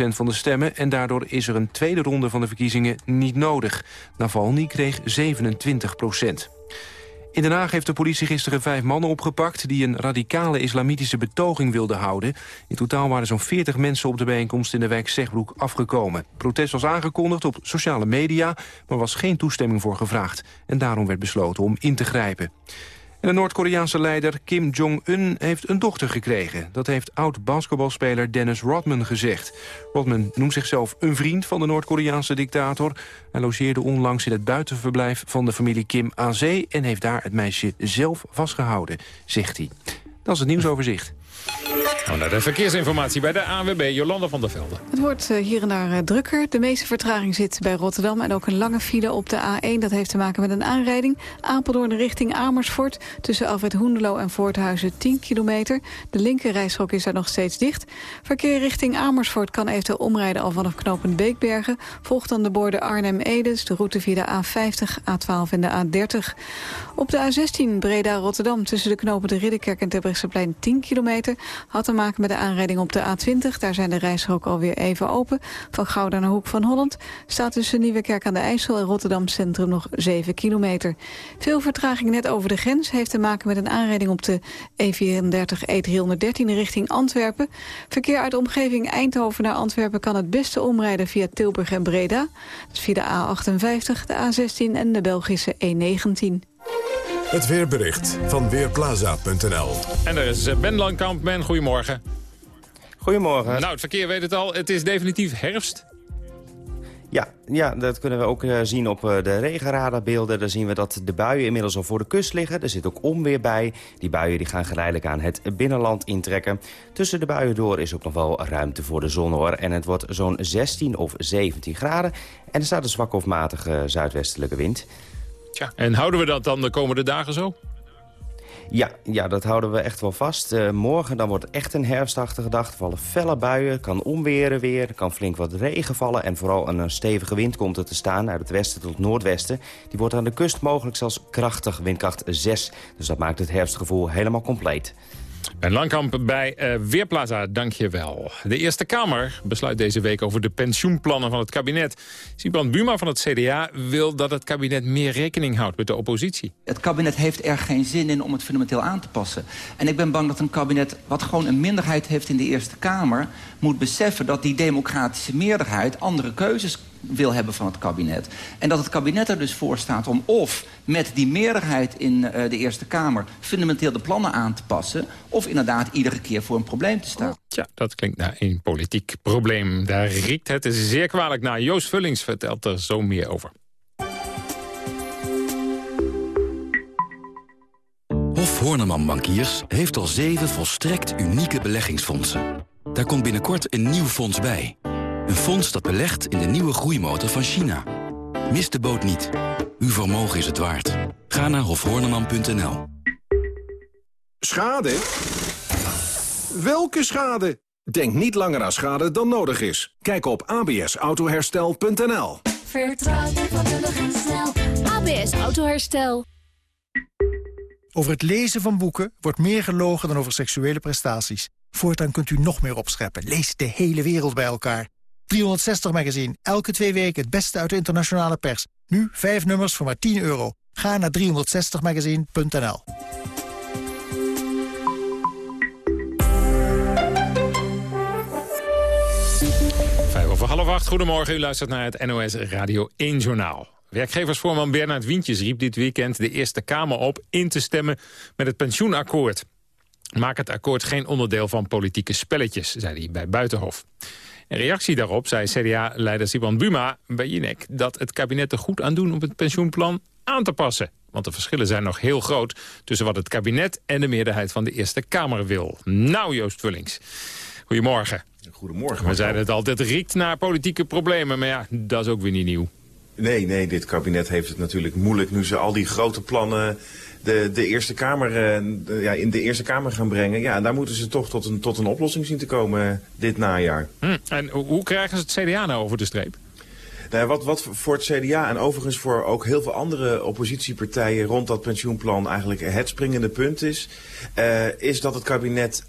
van de stemmen... en daardoor is er een tweede ronde van de verkiezingen niet nodig. Navalny kreeg 27 in Den Haag heeft de politie gisteren vijf mannen opgepakt... die een radicale islamitische betoging wilden houden. In totaal waren zo'n 40 mensen op de bijeenkomst in de wijk Zegbroek afgekomen. protest was aangekondigd op sociale media, maar was geen toestemming voor gevraagd. En daarom werd besloten om in te grijpen de Noord-Koreaanse leider Kim Jong-un heeft een dochter gekregen. Dat heeft oud-basketbalspeler Dennis Rodman gezegd. Rodman noemt zichzelf een vriend van de Noord-Koreaanse dictator. Hij logeerde onlangs in het buitenverblijf van de familie Kim aan zee... en heeft daar het meisje zelf vastgehouden, zegt hij. Dat is het nieuwsoverzicht. Nou, naar de verkeersinformatie bij de ANWB, Jolanda van der Velde. Het wordt eh, hier en daar eh, drukker. De meeste vertraging zit bij Rotterdam en ook een lange file op de A1. Dat heeft te maken met een aanrijding. Apeldoorn richting Amersfoort. Tussen Alfred Hoendelo en Voorthuizen 10 kilometer. De linkerrijstrook is daar nog steeds dicht. Verkeer richting Amersfoort kan eventueel omrijden al vanaf knooppunt Beekbergen. Volgt dan de borden Arnhem-Edes, de route via de A50, A12 en de A30. Op de A16 Breda-Rotterdam tussen de knopen de Ridderkerk en Terbrechtseplein 10 kilometer... had te maken met de aanrijding op de A20. Daar zijn de rijstroken alweer even open. Van Gouda naar Hoek van Holland staat tussen Nieuwekerk aan de IJssel... en Rotterdam Centrum nog 7 kilometer. Veel vertraging net over de grens heeft te maken met een aanrijding... op de E34 E313 richting Antwerpen. Verkeer uit de omgeving Eindhoven naar Antwerpen... kan het beste omrijden via Tilburg en Breda. Dus via de A58, de A16 en de Belgische E19. Het weerbericht van Weerplaza.nl. En er is eh, Ben Langkamp. Ben, goedemorgen. Goedemorgen. Nou, het verkeer weet het al. Het is definitief herfst. Ja, ja, dat kunnen we ook uh, zien op uh, de regenradarbeelden. Daar zien we dat de buien inmiddels al voor de kust liggen. Er zit ook onweer bij. Die buien die gaan geleidelijk aan het binnenland intrekken. Tussen de buien door is ook nog wel ruimte voor de zon hoor. En het wordt zo'n 16 of 17 graden. En er staat een zwakke of matige zuidwestelijke wind. Tja, en houden we dat dan de komende dagen zo? Ja, ja, dat houden we echt wel vast. Uh, morgen dan wordt echt een herfstachtige dag. Er vallen felle buien, kan onweren weer, kan flink wat regen vallen... en vooral een stevige wind komt er te staan uit het westen tot noordwesten. Die wordt aan de kust mogelijk zelfs krachtig, windkracht 6. Dus dat maakt het herfstgevoel helemaal compleet. Ben Langkamp bij uh, Weerplaza, dank je wel. De Eerste Kamer besluit deze week over de pensioenplannen van het kabinet. Siband Buma van het CDA wil dat het kabinet meer rekening houdt met de oppositie. Het kabinet heeft er geen zin in om het fundamenteel aan te passen. En ik ben bang dat een kabinet wat gewoon een minderheid heeft in de Eerste Kamer... moet beseffen dat die democratische meerderheid andere keuzes wil hebben van het kabinet. En dat het kabinet er dus voor staat om of met die meerderheid in uh, de Eerste Kamer... fundamenteel de plannen aan te passen... of inderdaad iedere keer voor een probleem te staan. Ja, dat klinkt naar een politiek probleem. Daar riekt het zeer kwalijk naar. Joost Vullings vertelt er zo meer over. Hof Horneman Bankiers heeft al zeven volstrekt unieke beleggingsfondsen. Daar komt binnenkort een nieuw fonds bij. Een fonds dat belegt in de nieuwe groeimotor van China. Mis de boot niet. Uw vermogen is het waard. Ga naar hofhorneman.nl. Schade? Welke schade? Denk niet langer aan schade dan nodig is. Kijk op absautoherstel.nl. Vertrouw vakkundig en snel. ABS Autoherstel. Over het lezen van boeken wordt meer gelogen dan over seksuele prestaties. Voortaan kunt u nog meer opscheppen. Lees de hele wereld bij elkaar. 360 Magazine. Elke twee weken het beste uit de internationale pers. Nu vijf nummers voor maar 10 euro. Ga naar 360magazine.nl Vijf over half acht. Goedemorgen, u luistert naar het NOS Radio 1 Journaal. Werkgeversvoorman Bernard Wientjes riep dit weekend de Eerste Kamer op... in te stemmen met het pensioenakkoord. Maak het akkoord geen onderdeel van politieke spelletjes, zei hij bij Buitenhof. In reactie daarop zei CDA-leider Siban Buma bij Jinek... dat het kabinet er goed aan doen om het pensioenplan aan te passen. Want de verschillen zijn nog heel groot tussen wat het kabinet... en de meerderheid van de Eerste Kamer wil. Nou, Joost Vullings. Goedemorgen. Goedemorgen. We zeiden het altijd, riekt naar politieke problemen. Maar ja, dat is ook weer niet nieuw. Nee, nee, dit kabinet heeft het natuurlijk moeilijk nu ze al die grote plannen de, de Eerste Kamer, uh, ja, in de Eerste Kamer gaan brengen. Ja, en daar moeten ze toch tot een, tot een oplossing zien te komen dit najaar. Hm. En hoe krijgen ze het CDA nou over de streep? Nou, wat, wat voor het CDA en overigens voor ook heel veel andere oppositiepartijen rond dat pensioenplan eigenlijk het springende punt is, uh, is dat het kabinet...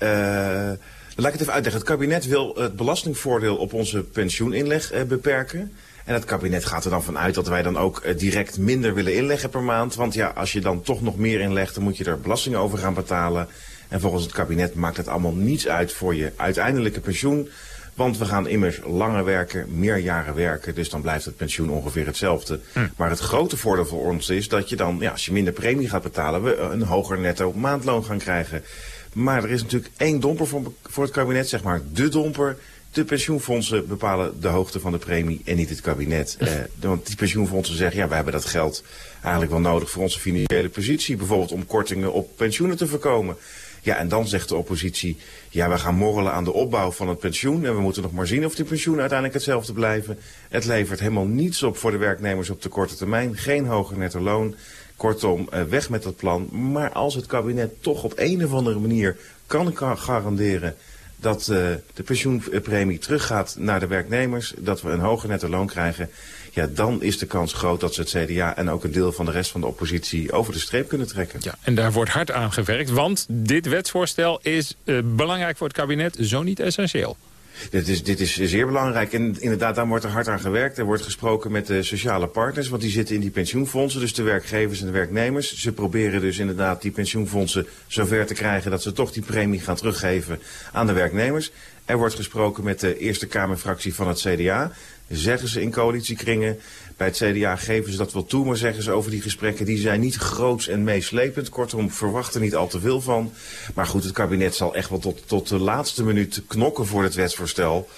Laat ik het even uitleggen. Het kabinet wil het belastingvoordeel op onze pensioeninleg beperken. En het kabinet gaat er dan vanuit dat wij dan ook uh, direct minder willen inleggen per maand. Want ja, als je dan toch nog meer inlegt, dan moet je er belasting over gaan betalen. En volgens het kabinet maakt het allemaal niets uit voor je uiteindelijke pensioen. Want we gaan immers langer werken, meer jaren werken. Dus dan blijft het pensioen ongeveer hetzelfde. Hm. Maar het grote voordeel voor ons is dat je dan, ja, als je minder premie gaat betalen... we een hoger netto maandloon gaan krijgen. Maar er is natuurlijk één domper voor, voor het kabinet, zeg maar de domper de pensioenfondsen bepalen de hoogte van de premie en niet het kabinet. Eh, want die pensioenfondsen zeggen, ja, wij hebben dat geld eigenlijk wel nodig voor onze financiële positie. Bijvoorbeeld om kortingen op pensioenen te voorkomen. Ja, en dan zegt de oppositie, ja, we gaan morrelen aan de opbouw van het pensioen. En we moeten nog maar zien of die pensioenen uiteindelijk hetzelfde blijven. Het levert helemaal niets op voor de werknemers op de korte termijn. Geen hoger netto loon. Kortom, eh, weg met dat plan. Maar als het kabinet toch op een of andere manier kan garanderen dat uh, de pensioenpremie teruggaat naar de werknemers, dat we een hoger netto loon krijgen, ja, dan is de kans groot dat ze het CDA en ook een deel van de rest van de oppositie over de streep kunnen trekken. Ja, en daar wordt hard aan gewerkt, want dit wetsvoorstel is uh, belangrijk voor het kabinet, zo niet essentieel. Dit is, dit is zeer belangrijk. En inderdaad, daar wordt er hard aan gewerkt. Er wordt gesproken met de sociale partners, want die zitten in die pensioenfondsen. Dus de werkgevers en de werknemers. Ze proberen dus inderdaad die pensioenfondsen zover te krijgen... dat ze toch die premie gaan teruggeven aan de werknemers. Er wordt gesproken met de Eerste Kamerfractie van het CDA. Zeggen ze in coalitiekringen. Bij het CDA geven ze dat wel toe, maar zeggen ze over die gesprekken... die zijn niet groots en meeslepend. Kortom, verwachten niet al te veel van. Maar goed, het kabinet zal echt wel tot, tot de laatste minuut knokken voor het wetsvoorstel.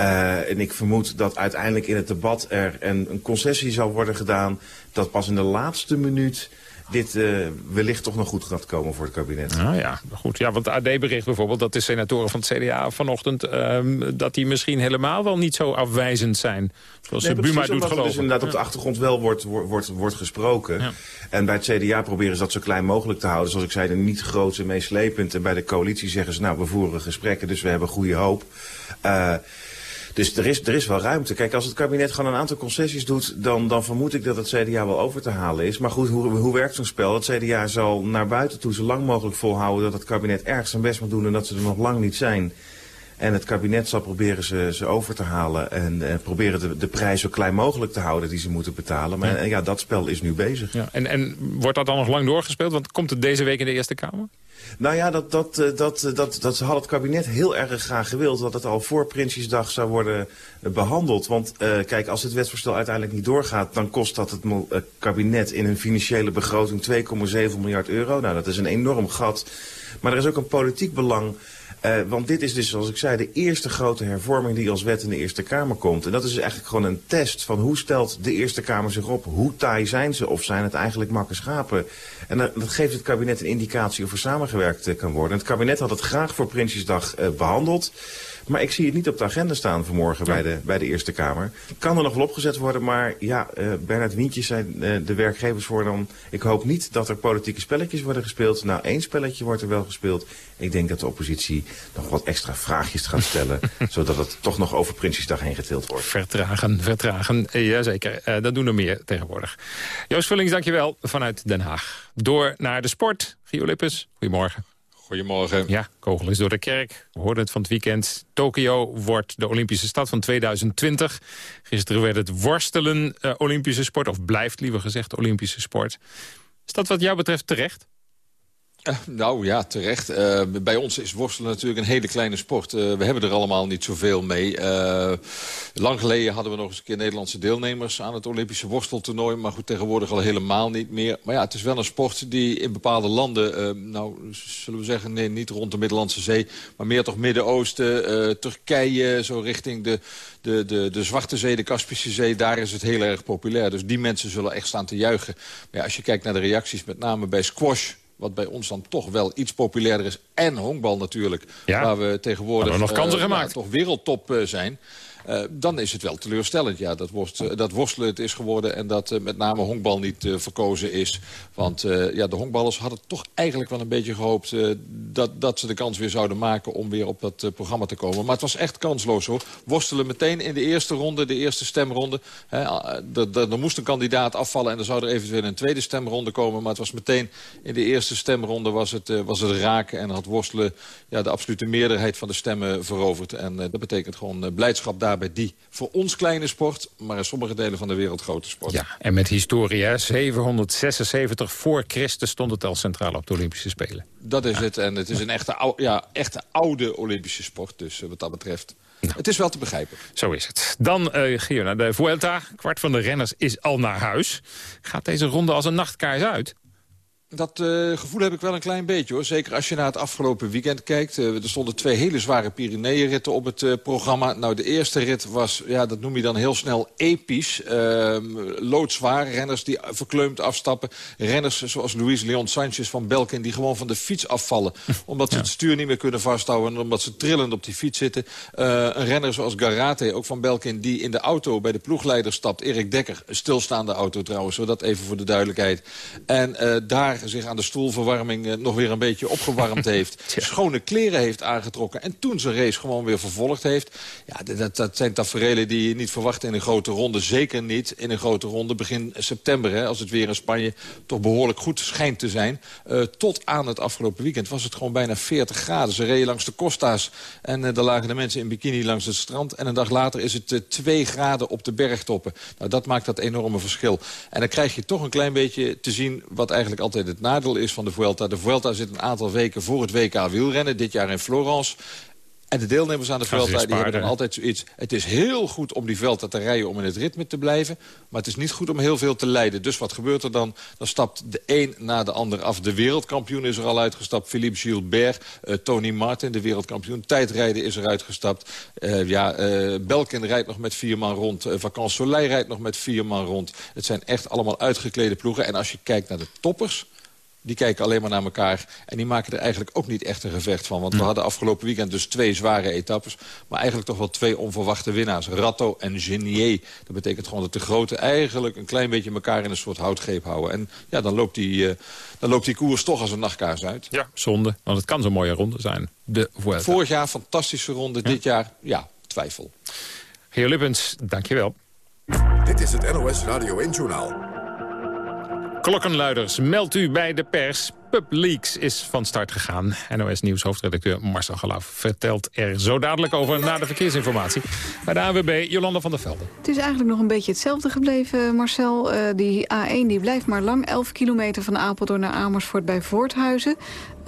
Uh, en ik vermoed dat uiteindelijk in het debat er een, een concessie zal worden gedaan... dat pas in de laatste minuut dit uh, wellicht toch nog goed gaat komen voor het kabinet. Nou ja, goed. Ja, want de AD bericht bijvoorbeeld dat de senatoren van het CDA vanochtend... Um, dat die misschien helemaal wel niet zo afwijzend zijn. Zoals nee, Buma precies, doet geloven. dus inderdaad op de achtergrond wel wordt, wordt, wordt gesproken. Ja. En bij het CDA proberen ze dat zo klein mogelijk te houden. Zoals ik zei, niet groot en meeslepend. En bij de coalitie zeggen ze, nou, we voeren gesprekken, dus we hebben goede hoop. Uh, dus er is, er is wel ruimte. Kijk, als het kabinet gewoon een aantal concessies doet... dan, dan vermoed ik dat het CDA wel over te halen is. Maar goed, hoe, hoe werkt zo'n spel? Het CDA zal naar buiten toe zo lang mogelijk volhouden... dat het kabinet ergens zijn best moet doen en dat ze er nog lang niet zijn. En het kabinet zal proberen ze, ze over te halen en eh, proberen de, de prijs zo klein mogelijk te houden die ze moeten betalen. Maar Ja. ja, ja dat spel is nu bezig. Ja. En, en wordt dat dan nog lang doorgespeeld? Want komt het deze week in de Eerste Kamer? Nou ja, dat, dat, eh, dat, eh, dat, dat had het kabinet heel erg graag gewild... dat het al voor Prinsjesdag zou worden eh, behandeld. Want eh, kijk, als het wetsvoorstel uiteindelijk niet doorgaat... dan kost dat het eh, kabinet in een financiële begroting 2,7 miljard euro. Nou, dat is een enorm gat. Maar er is ook een politiek belang... Eh, want dit is dus, zoals ik zei, de eerste grote hervorming die als wet in de Eerste Kamer komt. En dat is dus eigenlijk gewoon een test van hoe stelt de Eerste Kamer zich op? Hoe taai zijn ze? Of zijn het eigenlijk makke schapen? En dat, geeft het kabinet een indicatie of er samengewerkt eh, kan worden. En het kabinet had het graag voor Prinsjesdag eh, behandeld. Maar ik zie het niet op de agenda staan vanmorgen bij, de, bij de Eerste Kamer. Kan er nog wel opgezet worden, maar ja, eh Bernard Wientjes zei eh, de werkgevers voor dan... ik hoop niet dat er politieke spelletjes worden gespeeld. Nou, één spelletje wordt er wel gespeeld. Ik denk dat de oppositie nog wat extra vraagjes gaat stellen... zodat het toch nog over Prinsjesdag heen getild wordt. Vertragen, vertragen. Jazeker, Eh, dat doen er meer tegenwoordig. Joost Vullings, dankjewel vanuit Den Haag. Door naar de sport. Gio Lippes, goedemorgen. Goedemorgen. Ja, kogel is door de kerk. We hoorden het van het weekend. Tokio wordt de Olympische stad van 2020. Gisteren werd het worstelen eh, Olympische sport. Of blijft liever gezegd Olympische sport. Is dat wat jou betreft terecht? Eh, nou ja, terecht. Eh, bij ons is worstelen natuurlijk een hele kleine sport. Eh, we hebben er allemaal niet zoveel mee. Lang geleden hadden we nog eens een keer Nederlandse deelnemers... aan het Olympische worsteltoernooi. Maar goed, tegenwoordig al helemaal niet meer. Maar ja, het is wel een sport die in bepaalde landen... nou, zullen we zeggen, nee, niet rond de Middellandse Zee... maar meer toch Midden-Oosten, Turkije, zo richting de, de, de, de Zwarte Zee, de Kaspische Zee... daar is het heel erg populair. Dus die mensen zullen echt staan te juichen. Maar ja, als je kijkt naar de reacties, met name bij squash wat bij ons dan toch wel iets populairder is. En honkbal natuurlijk, Ja. waar we tegenwoordig Hadden we nog kansen eh, gemaakt. toch wereldtop eh, zijn. Eh, dan is het wel teleurstellend ja, dat, eh, dat worstelen het is geworden... en dat eh, met name honkbal niet verkozen is. Want ja, de honkballers hadden toch eigenlijk wel een beetje gehoopt... eh, dat, dat ze de kans weer zouden maken om weer op dat programma te komen. Maar het was echt kansloos hoor. Worstelen meteen in de eerste ronde, de eerste stemronde. Hè, er- moest een kandidaat afvallen en er zou er eventueel een tweede stemronde komen. Maar het was meteen in de eerste stemronde was het, was het raken... en had worstelen ja, de absolute meerderheid van de stemmen veroverd. En dat betekent gewoon blijdschap daar bij die voor ons kleine sport... maar in sommige delen van de wereld grote sport. Ja, en met historie, hè. 776 voor Christus stond het al centraal op de Olympische Spelen. Dat is het. En het is een echte, ou- ja, echte oude Olympische sport. Dus eh, wat dat betreft, het is wel te begrijpen. Zo is het. Dan, Gio, naar de Vuelta. Kwart van de renners is al naar huis. Gaat deze ronde als een nachtkaars uit? Dat eh, gevoel heb ik wel een klein beetje hoor. Zeker als je naar het afgelopen weekend kijkt. Eh, er stonden twee hele zware Pyreneeënritten op het eh, programma. Nou, de eerste rit was, ja, dat noem je dan heel snel episch. Ehm loodzwaar. Renners die verkleumd afstappen. Renners zoals Luis Leon Sanchez van Belkin die gewoon van de fiets afvallen. omdat ze het stuur niet meer kunnen vasthouden. En omdat ze trillend op die fiets zitten. Een renner zoals Garate, ook van Belkin, die in de auto bij de ploegleider stapt. Erik Dekker, een stilstaande auto trouwens. Zodat even voor de duidelijkheid. En eh, zich aan de stoelverwarming eh, nog weer een beetje opgewarmd heeft. Schone kleren heeft aangetrokken. En toen zijn race gewoon weer vervolgd heeft. Ja, dat, dat zijn tafereelen die je niet verwacht in een grote ronde. Zeker niet in een grote ronde begin september. Hè, als het weer in Spanje toch behoorlijk goed schijnt te zijn. Eh, tot aan het afgelopen weekend was het gewoon bijna 40 graden. Ze reden langs de Costa's. En eh, daar lagen de mensen in bikini langs het strand. En een dag later is het eh, 2 graden op de bergtoppen. Nou, dat maakt dat enorme verschil. En dan krijg je toch een klein beetje te zien... wat eigenlijk altijd het nadeel is van de Vuelta. De Vuelta zit een aantal weken voor het WK wielrennen. Dit jaar in Florence. En de deelnemers aan de weer die hebben dan altijd zoiets... het is heel goed om die Vuelta te rijden om in het ritme te blijven... maar het is niet goed om heel veel te leiden. Dus wat gebeurt er dan? Dan stapt de een na de ander af. De wereldkampioen is er al uitgestapt. Philippe Gilbert, eh, Tony Martin, de wereldkampioen. Tijdrijden is er uitgestapt. Eh, ja, eh, Belkin rijdt nog met vier man rond. Uh, Soleil rijdt nog met vier man rond. Het zijn echt allemaal uitgeklede ploegen. En als je kijkt naar de toppers die kijken alleen maar naar elkaar. En die maken er eigenlijk ook niet echt een gevecht van. Want we hadden afgelopen weekend dus twee zware etappes. Maar eigenlijk toch wel twee onverwachte winnaars. Ratto en Genier. Dat betekent gewoon dat de grote eigenlijk een klein beetje elkaar in een soort houtgreep houden. En ja, dan loopt die, uh, dan loopt die koers toch als een nachtkaars uit. Ja, zonde. Want het kan zo'n mooie ronde zijn. De Vuelta. Vorig jaar fantastische ronde. Ja. Dit jaar, ja, twijfel. Geo Lippens, dankjewel. Dit is het NOS Radio 1 Journaal. Klokkenluiders, meldt u bij de pers. PubLeaks is van start gegaan. NOS Nieuws hoofdredacteur Marcel Geloof vertelt er zo dadelijk over... na de verkeersinformatie bij de AWB Jolanda van der Velde. Het is eigenlijk nog een beetje hetzelfde gebleven, Marcel. Uh, die A1 die blijft maar lang. 11 kilometer van Apeldoorn naar Amersfoort bij Voorthuizen.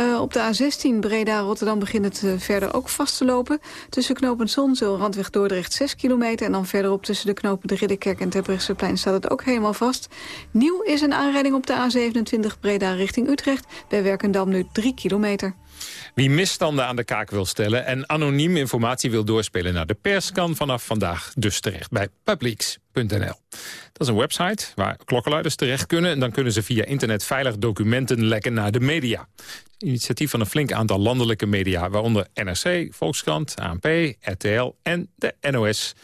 Uh, op de A16 Breda-Rotterdam begint het uh, verder ook vast te lopen. Tussen knooppunt Zonzeel, Randweg Dordrecht 6 kilometer... en dan verderop tussen de knopen de Ridderkerk en Terbrechtseplein staat het ook helemaal vast. Nieuw is een aanrijding op de A27 Breda richting Utrecht. Bij Werkendam nu 3 kilometer. Wie misstanden aan de kaak wil stellen en anoniem informatie wil doorspelen naar de pers... kan vanaf vandaag dus terecht bij publieks.nl. Dat is een website waar klokkenluiders terecht kunnen... en dan kunnen ze via internet veilig documenten lekken naar de media. Initiatief van een flink aantal landelijke media... waaronder NRC, Volkskrant, ANP, RTL en de NOS.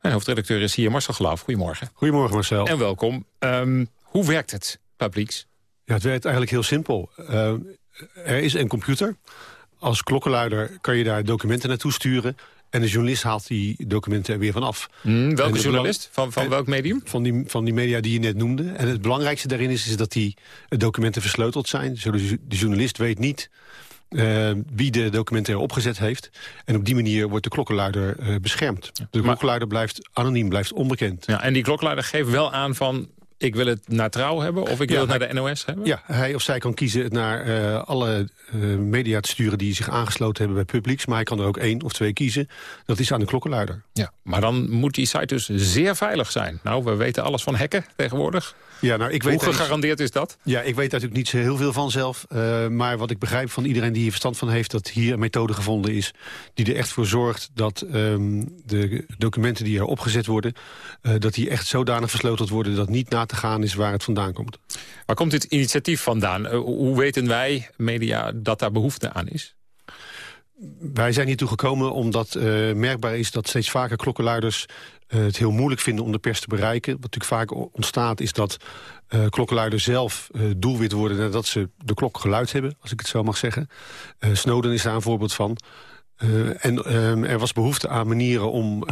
Mijn hoofdredacteur is hier, Marcel Geloof. Goedemorgen. Goedemorgen, Marcel. En welkom. Um, hoe werkt het, Publieks? Ja, het werkt eigenlijk heel simpel. Uh, er is een computer. Als klokkenluider kan je daar documenten naartoe sturen. En de journalist haalt die documenten er weer vanaf. Mm, welke journalist? Van, van welk medium? Van die, van die media die je net noemde. En het belangrijkste daarin is, is dat die documenten versleuteld zijn. Zodat de journalist weet niet uh, wie de documenten erop gezet heeft. En op die manier wordt de klokkenluider uh, beschermd. De klokkenluider blijft anoniem, blijft onbekend. Ja, en die klokkenluider geeft wel aan van ik wil het naar Trouw hebben of ik wil het naar de NOS hebben? Ja, hij of zij kan kiezen het naar uh, alle uh, media te sturen... die zich aangesloten hebben bij Publieks. Maar hij kan er ook één of twee kiezen. Dat is aan de klokkenluider. Ja, maar dan moet die site dus zeer veilig zijn. Nou, we weten alles van hacken tegenwoordig. Ja, nou, ik weet Hoe gegarandeerd is dat? Ja, ik weet natuurlijk niet zo heel veel van zelf. Uh, maar wat ik begrijp van iedereen die hier verstand van heeft... dat hier een methode gevonden is die er echt voor zorgt... dat um, de documenten die er opgezet worden... Uh, dat die echt zodanig versleuteld worden... dat niet na te gaan is waar het vandaan komt. Waar komt dit initiatief vandaan? Uh, hoe weten wij, media, dat daar behoefte aan is? Wij zijn hiertoe gekomen omdat uh, merkbaar is dat steeds vaker klokkenluiders het heel moeilijk vinden om de pers te bereiken. Wat natuurlijk vaak ontstaat is dat uh, klokkenluiders zelf doelwit worden nadat ze de klok geluid hebben, als ik het zo mag zeggen. Snowden is daar een voorbeeld van. En uh, er was behoefte aan manieren om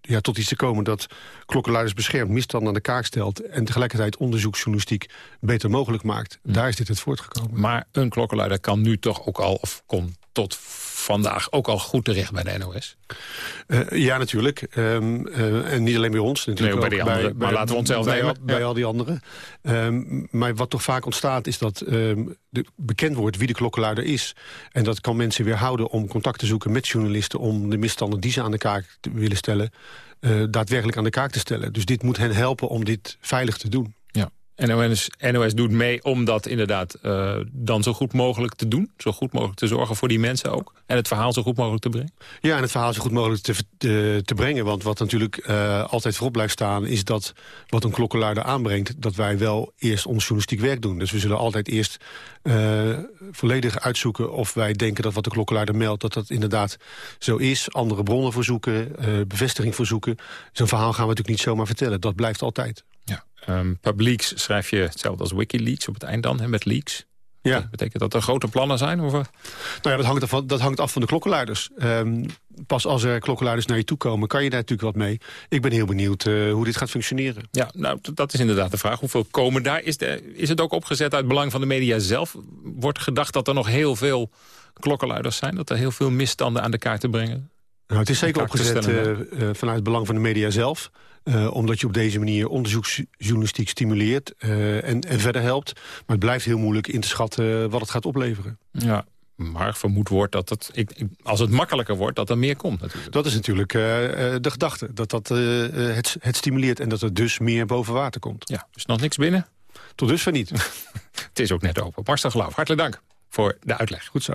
ja, tot iets te komen... dat klokkenluiders beschermt, misstand aan de kaak stelt... en tegelijkertijd onderzoeksjournalistiek beter mogelijk maakt. Daar is dit het voortgekomen. Maar een klokkenluider kan nu toch ook al, of kon tot vandaag ook al goed terecht bij de NOS? Uh, ja, natuurlijk. Um, uh, en niet alleen bij ons. Natuurlijk nee, bij die anderen. maar laten we onszelf bij, nemen. Bij, ja. al die anderen. Um, maar wat toch vaak ontstaat is dat um, de, bekend wordt wie de klokkenluider is. En dat kan mensen weerhouden om contact te zoeken met journalisten... om de misstanden die ze aan de kaak te willen stellen... Uh, daadwerkelijk aan de kaak te stellen. Dus dit moet hen helpen om dit veilig te doen. NOS, NOS doet mee om dat inderdaad uh, dan zo goed mogelijk te doen. Zo goed mogelijk te zorgen voor die mensen ook. En het verhaal zo goed mogelijk te brengen. Ja, en het verhaal zo goed mogelijk te, te, brengen. Want wat natuurlijk uh, altijd voorop blijft staan... is dat wat een klokkenluider aanbrengt... dat wij wel eerst ons journalistiek werk doen. Dus we zullen altijd eerst uh, volledig uitzoeken... of wij denken dat wat de klokkenluider meldt... dat dat inderdaad zo is. Andere bronnen voorzoeken, bevestiging voorzoeken. Zo'n verhaal gaan we natuurlijk niet zomaar vertellen. Dat blijft altijd. Ja. Um, Publieks schrijf je hetzelfde als Wikileaks op het eind dan, hè, met leaks. Ja. Betekent dat er grote plannen zijn? Of? Nou ja, dat hangt, af, dat hangt af van de klokkenluiders. Um, pas als er klokkenluiders naar je toe komen, kan je daar natuurlijk wat mee. Ik ben heel benieuwd uh, hoe dit gaat functioneren. Ja, nou, dat is inderdaad de vraag. Hoeveel komen daar? Is, de, is het ook opgezet uit belang van de media zelf? Wordt gedacht dat er nog heel veel klokkenluiders zijn? Dat er heel veel misstanden aan de kaart te brengen? Nou, het is zeker opgezet uh, uh, vanuit het belang van de media zelf. Uh, omdat je op deze manier onderzoeksjournalistiek stimuleert uh, en, en verder helpt. Maar het blijft heel moeilijk in te schatten wat het gaat opleveren. Ja, maar vermoed wordt dat het, ik, als het makkelijker wordt, dat er meer komt natuurlijk. Dat is natuurlijk uh, de gedachte, dat dat het, het stimuleert en dat er dus meer boven water komt. Ja, dus nog niks binnen? Tot dusver niet. het is ook net open. Marcel Geloof, hartelijk dank voor de uitleg. Goed zo.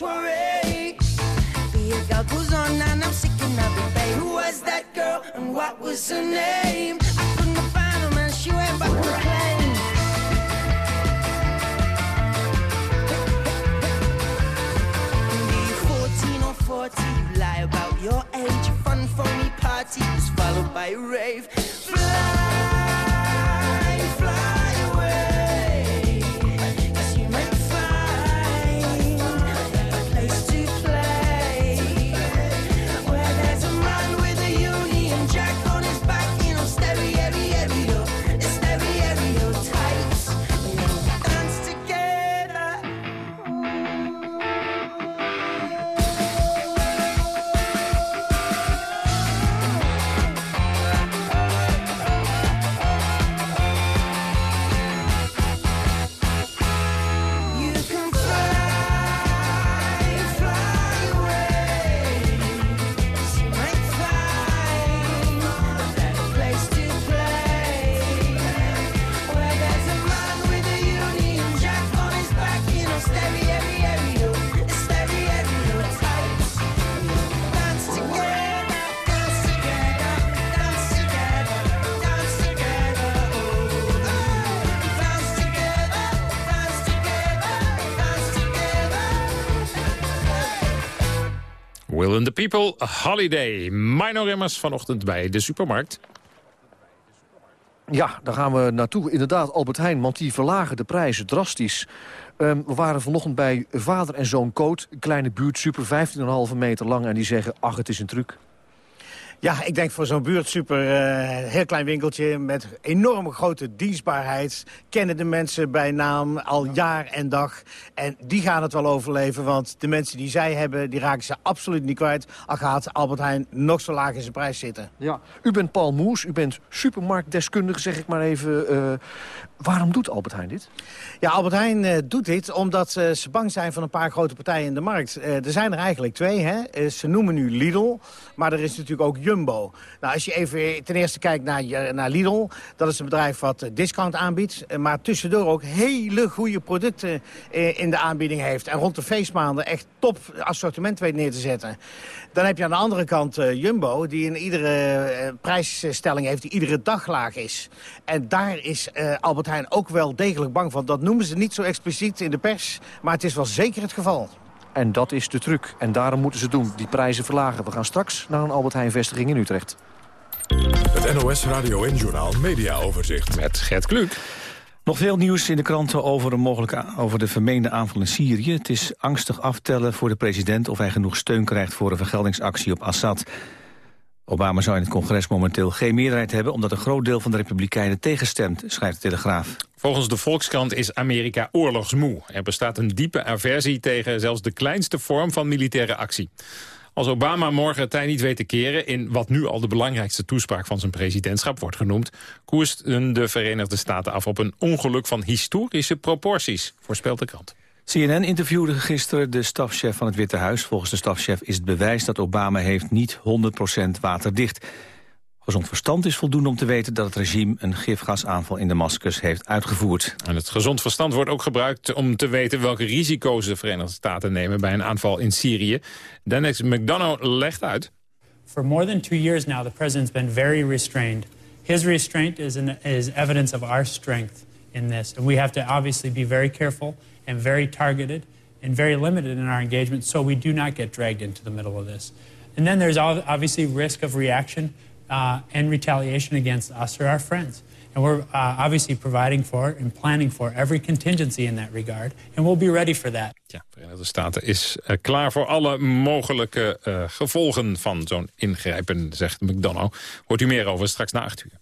soiree. The girl goes on and I'm sick and of it, babe. Who was that girl and what was her name? I couldn't find her, man. She went back to plane. Be you 14 or 40, you lie about your age. Fun, phony party was followed by a rave. Fly Will and the People, Holiday. Minor Remmers vanochtend bij de supermarkt. Ja, daar gaan we naartoe. Inderdaad, Albert Heijn, want die verlagen de prijzen drastisch. Ehm, we waren vanochtend bij vader en zoon Koot. Een kleine buurt, super, 15,5 meter lang. En die zeggen, ach, het is een truc. Ja, ik denk voor zo'n buurt super eh, heel klein winkeltje met enorme grote dienstbaarheid. Kennen de mensen bij naam al jaar en dag. En die gaan het wel overleven, want de mensen die zij hebben... die raken ze absoluut niet kwijt. Al gaat Albert Heijn nog zo laag in zijn prijs zitten. Ja. U bent Paul Moers, u bent supermarktdeskundige, zeg ik maar even. Eh, waarom doet Albert Heijn dit? Ja, Albert Heijn eh, doet dit omdat eh, ze bang zijn van een paar grote partijen in de markt. Eh, er zijn er eigenlijk twee. Hè? Ze noemen nu Lidl, maar er is natuurlijk ook Jumbo. Nou, als je even ten eerste kijkt naar, naar Lidl... dat is een bedrijf wat discount aanbiedt... maar tussendoor ook hele goede producten in de aanbieding heeft. En rond de feestmaanden echt top assortiment weet neer te zetten. Dan heb je aan de andere kant eh, Jumbo... die in iedere eh, prijsstelling heeft die iedere dag laag is. En daar is eh, Albert Heijn ook wel degelijk bang van. Dat noemen ze niet zo expliciet in de pers, maar het is wel zeker het geval. En dat is de truc. En daarom moeten ze doen, die prijzen verlagen. We gaan straks naar een Albert Heijn-vestiging in Utrecht. Het NOS Radio en Journaal Media Overzicht. Met Gert Kluk. Nog veel nieuws in de kranten over, een mogelijke, over de vermeende aanval in Syrië. Het is angstig aftellen voor de president of hij genoeg steun krijgt voor een vergeldingsactie op Assad. Obama zou in het congres momenteel geen meerderheid hebben... omdat een groot deel van de republikeinen tegenstemt, schrijft de Telegraaf. Volgens de Volkskrant is Amerika oorlogsmoe. Er bestaat een diepe aversie tegen zelfs de kleinste vorm van militaire actie. Als Obama morgen het tij niet weet te keren... in wat nu al de belangrijkste toespraak van zijn presidentschap wordt genoemd... koersten de Verenigde Staten af op een ongeluk van historische proporties, voorspelt de krant. CNN interviewde gisteren de stafchef van het Witte Huis. Volgens de stafchef is het bewijs dat Obama heeft niet 100% waterdicht. Gezond verstand is voldoende om te weten dat het regime een gifgasaanval in Damascus heeft uitgevoerd. En het gezond verstand wordt ook gebruikt om te weten welke risico's de Verenigde Staten nemen bij een aanval in Syrië. Dennis McDonough legt uit. For more than two years now, the president's been very restrained. His restraint is, an, is evidence of our strength in this. And we have to obviously be very careful and very targeted and very limited in our engagement so we do not get dragged into the middle of this. And then there's ob- obviously risk of reaction uh, and retaliation against us or our friends. And we're uh, obviously providing for and planning for every contingency in that regard. And we'll be ready for that. Ja, de Verenigde Staten is eh, klaar voor alle mogelijke eh, gevolgen van zo'n ingrijpen, zegt McDonough. Hoort u meer over straks na acht uur.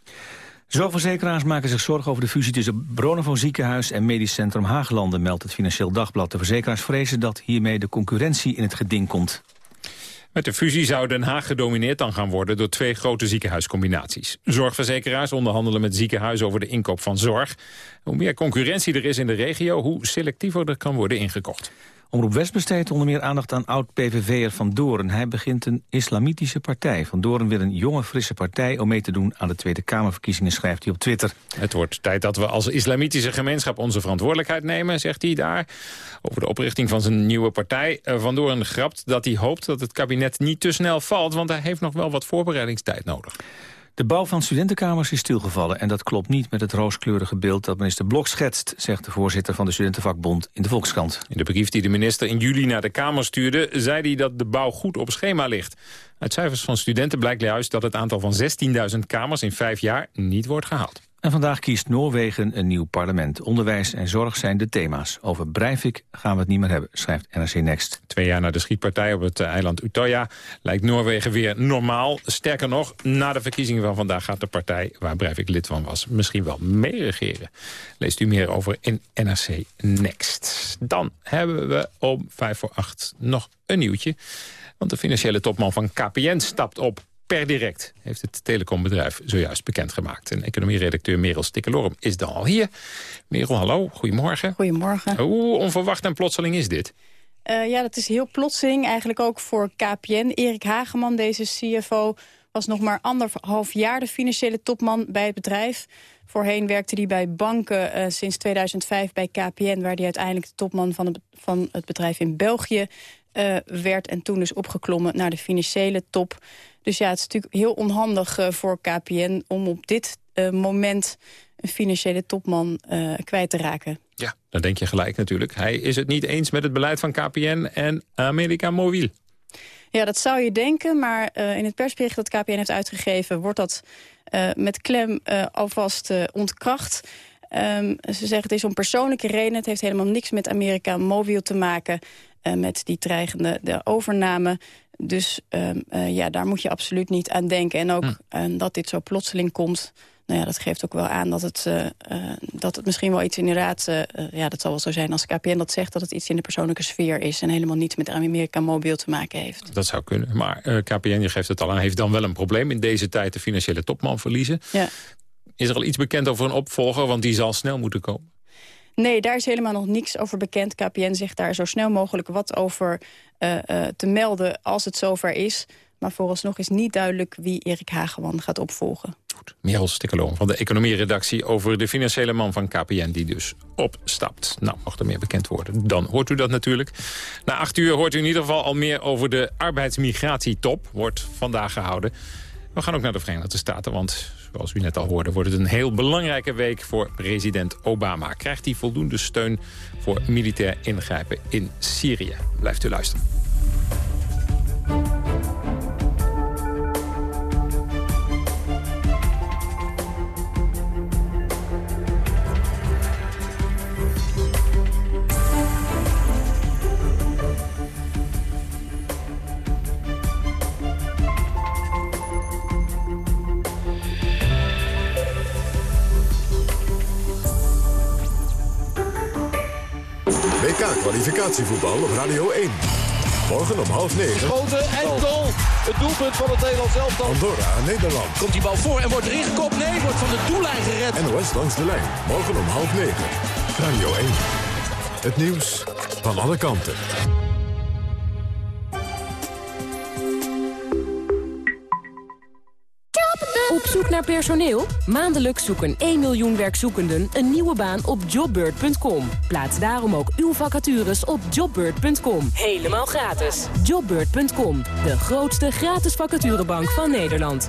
Zorgverzekeraars maken zich zorgen over de fusie tussen Bronovo ziekenhuis en Medisch Centrum Haaglanden, meldt het Financieel Dagblad. De verzekeraars vrezen dat hiermee de concurrentie in het geding komt. Met de fusie zou Den Haag gedomineerd dan gaan worden door twee grote ziekenhuiscombinaties. Zorgverzekeraars onderhandelen met ziekenhuizen over de inkoop van zorg. Hoe meer concurrentie er is in de regio, hoe selectiever er kan worden ingekocht. Omroep West besteedt onder meer aandacht aan oud-PVV'er Van Doren. Hij begint een islamitische partij. Van Doren wil een jonge, frisse partij om mee te doen aan de Tweede Kamerverkiezingen, schrijft hij op Twitter. Het wordt tijd dat we als islamitische gemeenschap onze verantwoordelijkheid nemen, zegt hij daar. Over de oprichting van zijn nieuwe partij. Eh, Van Doorn grapt dat hij hoopt dat het kabinet niet te snel valt, want hij heeft nog wel wat voorbereidingstijd nodig. De bouw van studentenkamers is stilgevallen en dat klopt niet met het rooskleurige beeld dat minister Blok schetst, zegt de voorzitter van de Studentenvakbond in de Volkskrant. In de brief die de minister in juli naar de Kamer stuurde, zei hij dat de bouw goed op schema ligt. Uit cijfers van studenten blijkt juist dat het aantal van 16.000 kamers in vijf jaar niet wordt gehaald. En vandaag kiest Noorwegen een nieuw parlement. Onderwijs en zorg zijn de thema's. Over Breivik gaan we het niet meer hebben, schrijft NRC Next. Twee jaar na de schietpartij op het eh, eiland Utøya lijkt Noorwegen weer normaal. Sterker nog, na de verkiezingen van vandaag gaat de partij waar Breivik lid van was misschien wel meeregeren. Leest u meer over in NRC Next. Dan hebben we om vijf voor acht nog een nieuwtje. Want de financiële topman van KPN stapt op per direct, heeft het telecombedrijf zojuist bekendgemaakt. En economieredacteur Merel Stikkelorum is dan al hier. Merel, hallo, goedemorgen. Goedemorgen. Hoe onverwacht en plotseling is dit? Uh, ja, dat is heel plotseling, eigenlijk ook voor KPN. Erik Hageman, deze CFO, was nog maar anderhalf jaar de financiële topman bij het bedrijf. Voorheen werkte hij bij banken uh, sinds 2005 bij KPN... waar hij uiteindelijk de topman van het, van het bedrijf in België uh, werd... en toen dus opgeklommen naar de financiële top. Dus ja, het is natuurlijk heel onhandig uh, voor KPN... om op dit uh, moment een financiële topman uh, kwijt te raken. Ja, dan denk je gelijk natuurlijk. Hij is het niet eens met het beleid van KPN en America Mobiel. Ja, dat zou je denken, maar uh, in het persbericht dat KPN heeft uitgegeven... wordt dat uh, met klem uh, alvast ontkracht. Um, ze zeggen het is om persoonlijke redenen. Het heeft helemaal niks met America Mobiel te maken... met die dreigende de overname. Dus um, ja, daar moet je absoluut niet aan denken. En ook hm. dat dit zo plotseling komt nou ja, dat geeft ook wel aan dat het, uh, uh, dat het misschien wel iets inderdaad... Uh, ja, dat zal wel zo zijn als KPN dat zegt... dat het iets in de persoonlijke sfeer is... en helemaal niets met Amerika Mobiel te maken heeft. Dat zou kunnen. Maar KPN, je geeft het al aan, heeft dan wel een probleem... in deze tijd de financiële topman verliezen. Ja. Is er al iets bekend over een opvolger? Want die zal snel moeten komen. Nee, daar is helemaal nog niks over bekend. KPN zegt daar zo snel mogelijk wat over te melden als het zover is... Maar vooralsnog is niet duidelijk wie Erik Hageman gaat opvolgen. Goed. Merel Stikkeloom van de economieredactie over de financiële man van KPN die dus opstapt. Nou, mocht er meer bekend worden, dan hoort u dat natuurlijk. Na acht uur hoort u in ieder geval al meer over de arbeidsmigratietop. Wordt vandaag gehouden. We gaan ook naar de Verenigde Staten, want zoals u net al hoorde... wordt het een heel belangrijke week voor president Obama. Krijgt hij voldoende steun voor militair ingrijpen in Syrië? Blijft u luisteren. WK-kwalificatievoetbal op Radio 1. Morgen om half negen. Schoten en goal. Het doelpunt van het Nederlands elftal. Andorra, Nederland. Komt die bal voor en wordt erin gekopt? Nee, wordt van de doellijn gered. NOS langs de lijn. Morgen om half negen. Radio 1. Het nieuws van alle kanten. Op zoek naar personeel? Maandelijks zoeken 1 miljoen werkzoekenden een nieuwe baan op jobbird.com. Plaats daarom ook uw vacatures op jobbird.com. Helemaal gratis. Jobbird.com, de grootste gratis vacaturebank van Nederland.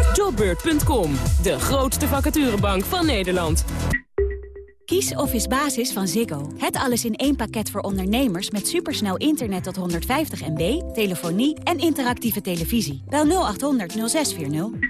Jobbeurt.com, de grootste vacaturebank van Nederland. Kies Office Basis van Ziggo. Het alles in één pakket voor ondernemers met supersnel internet tot 150 MB, telefonie en interactieve televisie. Bel 0800 0640.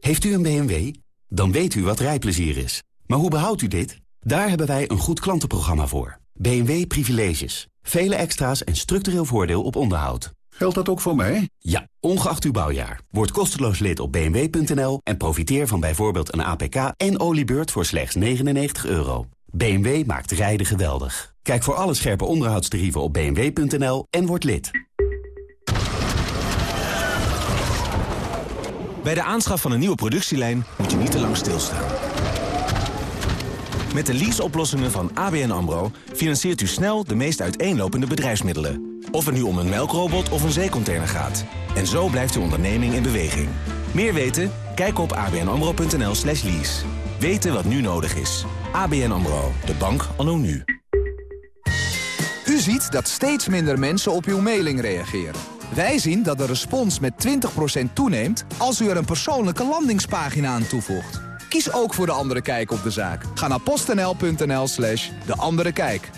Heeft u een BMW? Dan weet u wat rijplezier is. Maar hoe behoudt u dit? Daar hebben wij een goed klantenprogramma voor. BMW Privileges. Vele extra's en structureel voordeel op onderhoud. Geldt dat ook voor mij? Ja, ongeacht uw bouwjaar. Word kosteloos lid op bmw.nl en profiteer van bijvoorbeeld een APK en oliebeurt voor slechts 99 euro. BMW maakt rijden geweldig. Kijk voor alle scherpe onderhoudstarieven op bmw.nl en word lid. Bij de aanschaf van een nieuwe productielijn moet je niet te lang stilstaan. Met de leaseoplossingen van ABN AMRO financiert u snel de meest uiteenlopende bedrijfsmiddelen. Of het nu om een melkrobot of een zeecontainer gaat. En zo blijft uw onderneming in beweging. Meer weten? Kijk op abnamro.nl slash lease. Weten wat nu nodig is. ABN AMRO, de bank anno nu. U ziet dat steeds minder mensen op uw mailing reageren. Wij zien dat de respons met 20% toeneemt als u er een persoonlijke landingspagina aan toevoegt. Kies ook voor De Andere Kijk op de zaak. Ga naar postnl.nl slash De Andere Kijk.